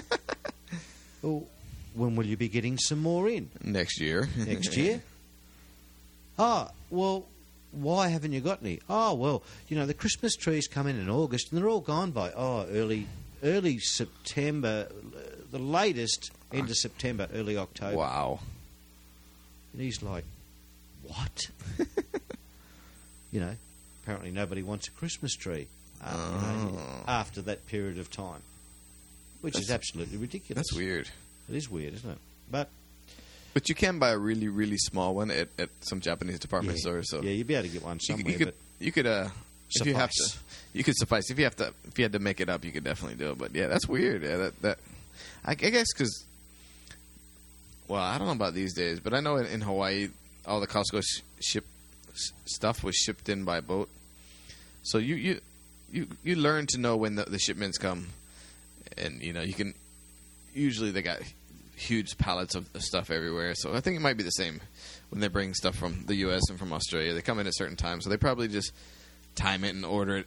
Speaker 2: well, when will you be getting some more in
Speaker 1: Next year.
Speaker 2: next year? oh, well, why haven't you got any? Oh, well, you know the Christmas trees come in in August and they're all gone by oh early early September, the latest end of September, early October.
Speaker 1: wow.
Speaker 2: And he's like, what? you know, apparently nobody wants a Christmas tree uh, you know,
Speaker 1: Oh.
Speaker 2: after that period of time, which is absolutely ridiculous.
Speaker 1: That's weird.
Speaker 2: It is weird, isn't it? But
Speaker 1: But you can buy a really, really small one at, at some Japanese department
Speaker 2: yeah,
Speaker 1: stores. So
Speaker 2: yeah, you'd be able to get one
Speaker 1: you,
Speaker 2: somewhere.
Speaker 1: could- you could, you could, uh, if you have to,
Speaker 2: Suffice.
Speaker 1: you could suffice. If you have to, if you had to make it up, you could definitely do it. But yeah, that's weird. Yeah, that that, I, I guess because, well, I don't know about these days, but I know in, in Hawaii, all the Costco sh- ship s- stuff was shipped in by boat. So you you you you learn to know when the, the shipments come, and you know you can. Usually they got huge pallets of stuff everywhere, so I think it might be the same when they bring stuff from the U.S. and from Australia. They come in at certain times, so they probably just time it and order it,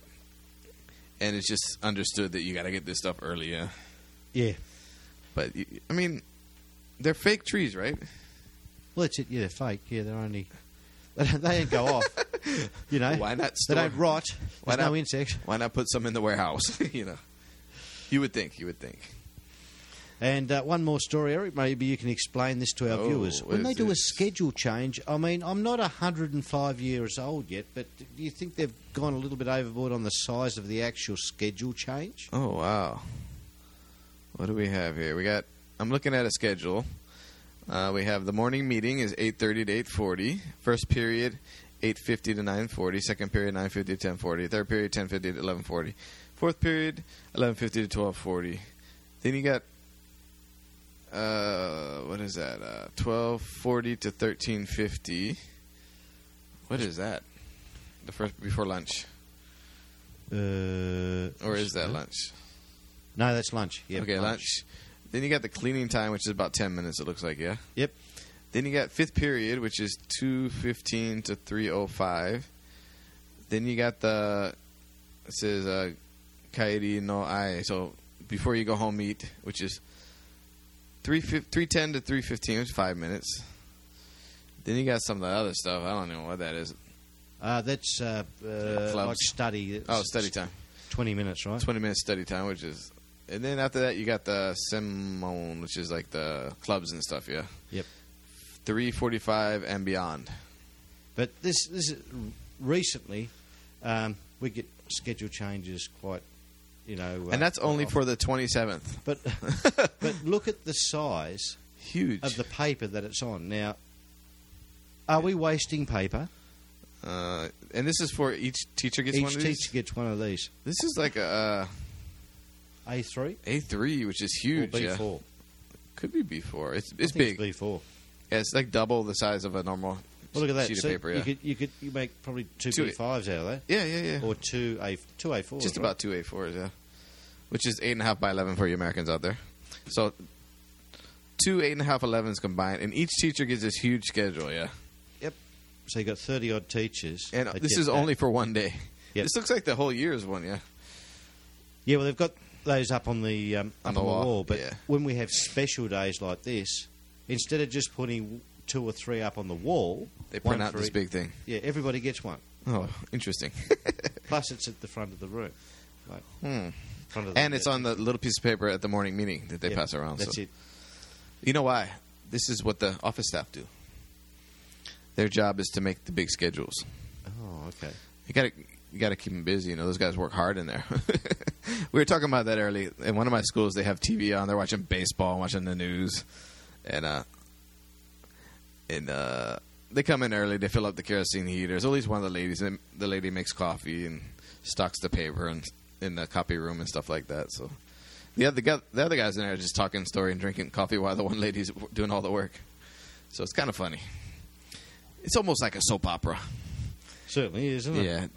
Speaker 1: and it's just understood that you got to get this stuff early. Yeah,
Speaker 2: yeah.
Speaker 1: but you, I mean, they're fake trees, right?
Speaker 2: Well, it's, it. Yeah, they're fake. Yeah, they're only they don't, they don't go off. You know,
Speaker 1: Why not
Speaker 2: they don't rot.
Speaker 1: Why
Speaker 2: There's no
Speaker 1: not-
Speaker 2: insects.
Speaker 1: Why not put some in the warehouse? you know, you would think. You would think.
Speaker 2: And uh, one more story, Eric. Maybe you can explain this to our
Speaker 1: Oh,
Speaker 2: viewers. When they do a schedule change, I mean, I'm not 105 years old yet, but do you think they've gone a little bit overboard on the size of the actual schedule change?
Speaker 1: Oh wow. What do we have here? We got. I'm looking at a schedule. Uh, we have the morning meeting is 8:30 to 8:40. First period 8:50 to 9:40. Second period 9:50 to 10:40. Third period 10:50 to 11:40. Fourth period 11:50 to 12:40. Then you got uh, what is that? Uh, 12:40 to 13:50. What is that? The first before lunch,
Speaker 2: Uh,
Speaker 1: or is that lunch?
Speaker 2: No, that's lunch. Yeah,
Speaker 1: okay, lunch. Then you got the cleaning time, which is about 10 minutes. It looks like, yeah.
Speaker 2: Yep.
Speaker 1: Then you got fifth period, which is 2:15 to 3:05. Then you got the it says uh, kaeri no kai. So before you go home, eat, which is 3 3:10 to 3:15, which is five minutes. Then you got some of the other stuff. I don't know what that is.
Speaker 2: Uh, that's uh, uh, like study. It's
Speaker 1: Oh, study time.
Speaker 2: Twenty minutes, right?
Speaker 1: 20 minutes study time, which is. And then after that, you got the Simone, which is like the clubs and stuff, yeah?
Speaker 2: Yep.
Speaker 1: 345 and beyond.
Speaker 2: But this this is, recently, um, we get schedule changes quite, you know.
Speaker 1: And that's
Speaker 2: quite
Speaker 1: only for the 27th.
Speaker 2: But but look at the size
Speaker 1: Huge.
Speaker 2: of the paper that it's on. Now, are we wasting paper?
Speaker 1: Uh, and this is for each teacher gets
Speaker 2: Each
Speaker 1: one of
Speaker 2: teacher
Speaker 1: these.
Speaker 2: gets one of these.
Speaker 1: This is like a
Speaker 2: A three
Speaker 1: uh, A3, which is huge.
Speaker 2: B
Speaker 1: yeah.
Speaker 2: four.
Speaker 1: Could be B4. It's it's
Speaker 2: I think
Speaker 1: big.
Speaker 2: B four.
Speaker 1: Yeah, it's like double the size of a normal
Speaker 2: Well, look at that.
Speaker 1: sheet
Speaker 2: So
Speaker 1: of paper. Yeah,
Speaker 2: You could you could you make probably two,
Speaker 1: Two-
Speaker 2: B fives out of that,
Speaker 1: yeah, yeah, yeah.
Speaker 2: or two A two A fours.
Speaker 1: Just about two A4s, yeah. Which is eight and a half by eleven for you Americans out there. So two eight and a half elevens combined, and each teacher gets this huge schedule. Yeah, Yep.
Speaker 2: So you got thirty odd teachers.
Speaker 1: and
Speaker 2: that
Speaker 1: this
Speaker 2: get
Speaker 1: is
Speaker 2: that.
Speaker 1: only for one day.
Speaker 2: Yep.
Speaker 1: This looks like the whole year's one. Yeah,
Speaker 2: Yeah, well, they've got those up on the um,
Speaker 1: On
Speaker 2: up
Speaker 1: the
Speaker 2: on
Speaker 1: wall,
Speaker 2: the wall. But
Speaker 1: yeah.
Speaker 2: when we have special days like this, instead of just putting two or three up on the wall,
Speaker 1: they print out this
Speaker 2: each-
Speaker 1: big thing.
Speaker 2: Yeah, everybody gets one.
Speaker 1: Oh, interesting.
Speaker 2: Plus, it's at the front of the room,
Speaker 1: hmm.
Speaker 2: front of the
Speaker 1: And it's on the little piece of paper at the morning meeting that they
Speaker 2: Yeah,
Speaker 1: pass around.
Speaker 2: That's
Speaker 1: so.
Speaker 2: it.
Speaker 1: You know why? This is what the office staff do. Their job is to make the big schedules.
Speaker 2: Oh, okay.
Speaker 1: You got to you got to keep them busy. You know, those guys work hard in there. we were talking about that early. In one of my schools, they have TV on. They're watching baseball, watching the news, and uh, and uh, they come in early. They fill up the kerosene heaters. At least one of the ladies. And the lady makes coffee and stocks the paper and in the copy room and stuff like that. So the other guy, the other guys in there are just talking story and drinking coffee while the one lady's doing all the work. So it's kind of funny. It's almost like a soap opera.
Speaker 2: Certainly is, isn't it?
Speaker 1: Yeah,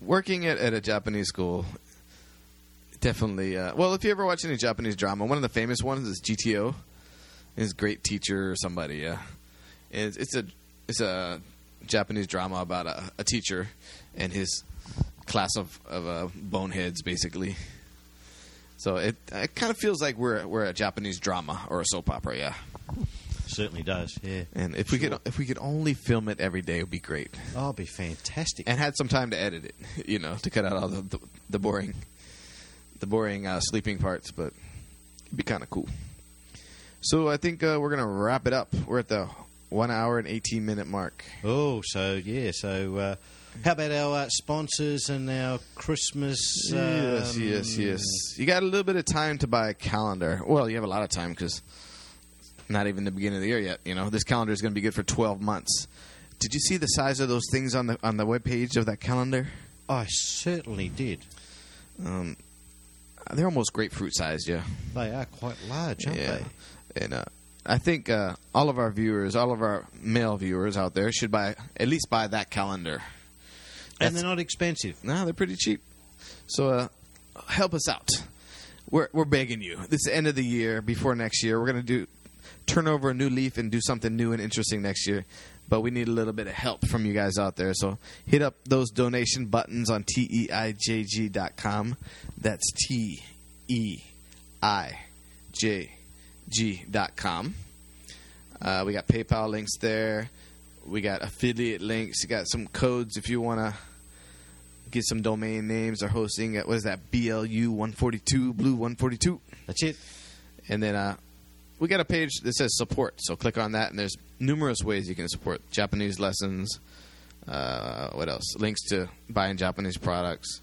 Speaker 1: working at, at a Japanese school definitely. Uh, well, if you ever watch any Japanese drama, one of the famous ones is GTO. His great teacher or somebody. Yeah, it's, it's a it's a Japanese drama about a, a teacher and his class of of uh, boneheads, basically. So it it kind of feels like we're we're a Japanese drama or a soap opera. Yeah,
Speaker 2: Certainly does. Yeah.
Speaker 1: and if we could if we could only film it every day, it would be great.
Speaker 2: Oh, it'd be fantastic.
Speaker 1: and had some time to edit it, you know, to cut out all the the, the boring, the boring uh, sleeping parts. But it'd be kind of cool. So I think uh, we're gonna wrap it up. We're at the one hour and eighteen minute mark.
Speaker 2: oh, so yeah. So uh, how about our uh, sponsors and our Christmas?
Speaker 1: yes,
Speaker 2: um,
Speaker 1: yes, yes. You got a little bit of time to buy a calendar. Well, you have a lot of time because not even the beginning of the year yet. You know, this calendar is going to be good for twelve months. Did you see the size of those things on the on the web page of that calendar?
Speaker 2: I certainly did.
Speaker 1: Um, they're almost grapefruit sized, yeah.
Speaker 2: They are quite large, aren't
Speaker 1: yeah.
Speaker 2: they?
Speaker 1: And uh, I think uh, all of our viewers, all of our male viewers out there, should buy at least buy that calendar.
Speaker 2: And they're not expensive.
Speaker 1: No, they're pretty cheap. So uh, help us out. We're we're begging you. This the end of the year. Before next year, we're gonna do turn over a new leaf and do something new and interesting next year. But we need a little bit of help from you guys out there. So hit up those donation buttons on teijg.com. That's T E I J G.com. Uh, we got PayPal links there. We got affiliate links. You got some codes if you want to get some domain names or hosting at, what is that, BLU 142, Blue 142.
Speaker 2: That's it.
Speaker 1: And then uh, we got a page that says support. So click on that, and there's numerous ways you can support Japanese lessons. Uh, what else? Links to buying Japanese products,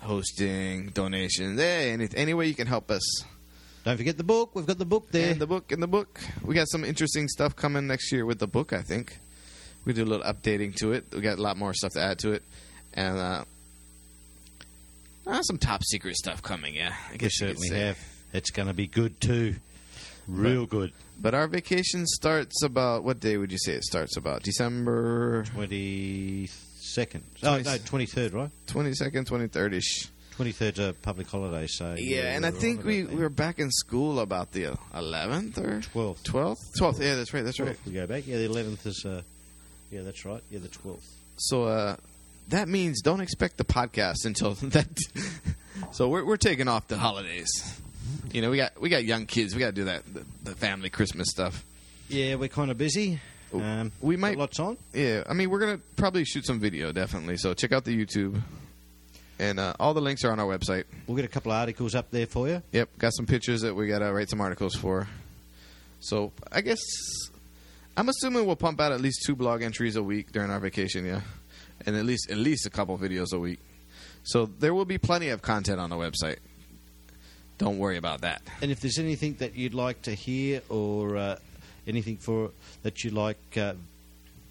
Speaker 1: hosting, donations. Hey, any, any way you can help us.
Speaker 2: Don't forget the book. We've got the book there.
Speaker 1: And the book, and the book. We got some interesting stuff coming next year with the book, I think. we do a little updating to it. We got a lot more stuff to add to it, and uh, uh, some top secret stuff coming. Yeah, I guess could
Speaker 2: certainly have. It's going to be good too. Real good.
Speaker 1: But our vacation starts about what day would you say it starts about? December
Speaker 2: 22nd. Oh, no, 23rd, right?
Speaker 1: twenty second, twenty third ish.
Speaker 2: 23rd's a public holiday, so.
Speaker 1: Yeah, and I think we, we were back in school about the eleventh or
Speaker 2: 12th.
Speaker 1: twelfth. Twelfth. Yeah, that's right. That's right.
Speaker 2: we go back. Yeah, the 11th is. Uh, yeah, that's right. Yeah, the 12th.
Speaker 1: So uh, that means don't expect the podcast until that. so we're we're taking off the holidays. You know, we got we got young kids. We got to do that the, the family Christmas stuff.
Speaker 2: Yeah, we're kind of busy. Um,
Speaker 1: we might-
Speaker 2: lots on.
Speaker 1: Yeah, I mean, we're gonna probably shoot some video definitely. So check out the YouTube, and uh, all the links are on our website.
Speaker 2: We'll get a couple of articles up there for you.
Speaker 1: Yep, got some pictures that we gotta write some articles for. So I guess I'm assuming we'll pump out at least two blog entries a week during our vacation, yeah, and at least at least a couple videos a week. So there will be plenty of content on the website. Don't worry about that.
Speaker 2: And if there's anything that you'd like to hear or uh, anything for that you'd like uh,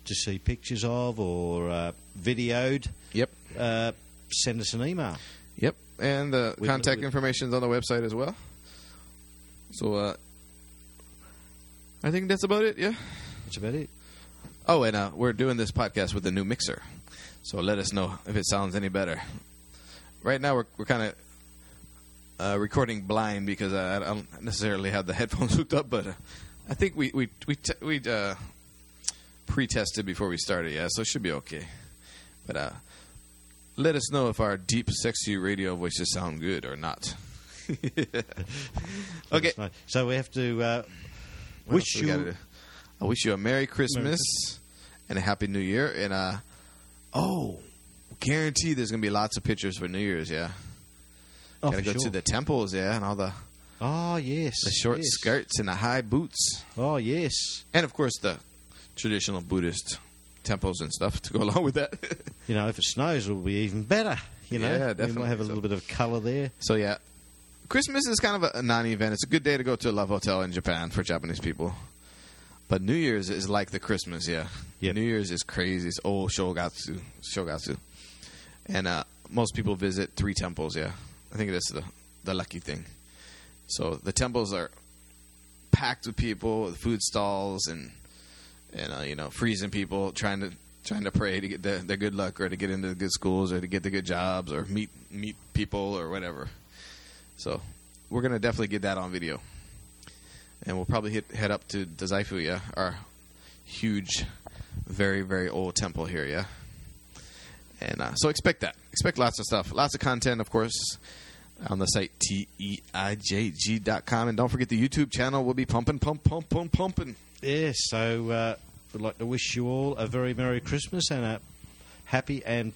Speaker 2: to see pictures of or uh, videoed,
Speaker 1: Yep,
Speaker 2: uh, send us an email.
Speaker 1: yep, and the
Speaker 2: We-
Speaker 1: contact information is on the website as well. So uh, I think that's about it. Yeah.
Speaker 2: That's about it.
Speaker 1: Oh, and uh, we're doing this podcast with a new mixer, so let us know if it sounds any better. Right now, we're we're kind of uh, recording blind because I, I don't necessarily have the headphones hooked up, but uh, I think we we we t- we uh, pre-tested before we started, yeah, so it should be okay. But uh, let us know if our deep, sexy radio voices sound good or not. okay.
Speaker 2: So we have to uh, wish
Speaker 1: else we gotta
Speaker 2: you.
Speaker 1: I wish you a Merry Christmas, and a Happy New Year. And uh, oh, guarantee there's gonna be lots of pictures for New Year's. Yeah,
Speaker 2: Oh,
Speaker 1: gotta go to the temples. Yeah, and all the
Speaker 2: Oh yes,
Speaker 1: the short
Speaker 2: yes.
Speaker 1: skirts and the high boots,
Speaker 2: Oh yes.
Speaker 1: and of course the traditional Buddhist temples and stuff to go along with that.
Speaker 2: You know, if it snows, it'll be even better. You know,
Speaker 1: Yeah, definitely.
Speaker 2: we might have a
Speaker 1: So-
Speaker 2: little bit of colour there.
Speaker 1: so yeah, Christmas is kind of a, non-event. It's a good day to go to a love hotel in Japan for Japanese people. But New Year's is like the Christmas, yeah.
Speaker 2: Yep.
Speaker 1: New Year's is crazy. It's oshogatsu, shogatsu, and uh, most people visit three temples. Yeah, I think that's the the lucky thing. So the temples are packed with people, with food stalls, and and uh, you know freezing people trying to trying to pray to get the, their good luck or to get into the good schools or to get the good jobs or meet meet people or whatever. So we're gonna definitely get that on video, and we'll probably hit, head up to Dazaifu, yeah, our huge, very very old temple here, yeah. And uh, so expect that. Expect lots of stuff, lots of content, of course, on the site teijg.com, and don't forget the YouTube channel. We'll be pumping, pump, pump, pump, pumping.
Speaker 2: Yes, so uh, we'd like to wish you all a very Merry Christmas and a happy and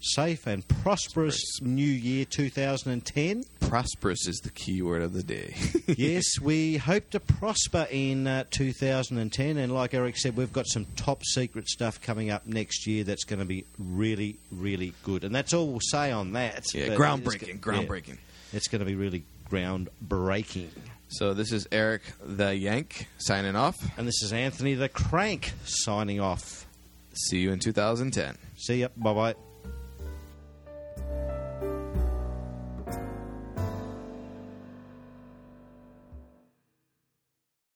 Speaker 2: safe and prosperous New Year 2010.
Speaker 1: Prosperous is the key word of the day.
Speaker 2: yes, we hope to prosper in uh, 2010, and like Eric said, we've got some top secret stuff coming up next year that's going to be really, really good. And that's all we'll say on that.
Speaker 1: yeah,
Speaker 2: But it's
Speaker 1: groundbreaking,
Speaker 2: yeah,
Speaker 1: groundbreaking.
Speaker 2: it's going to be really groundbreaking.
Speaker 1: So this is Eric the Yank signing off.
Speaker 2: And this is Anthony the Crank signing off.
Speaker 1: See you in 2010.
Speaker 2: See ya. Bye bye.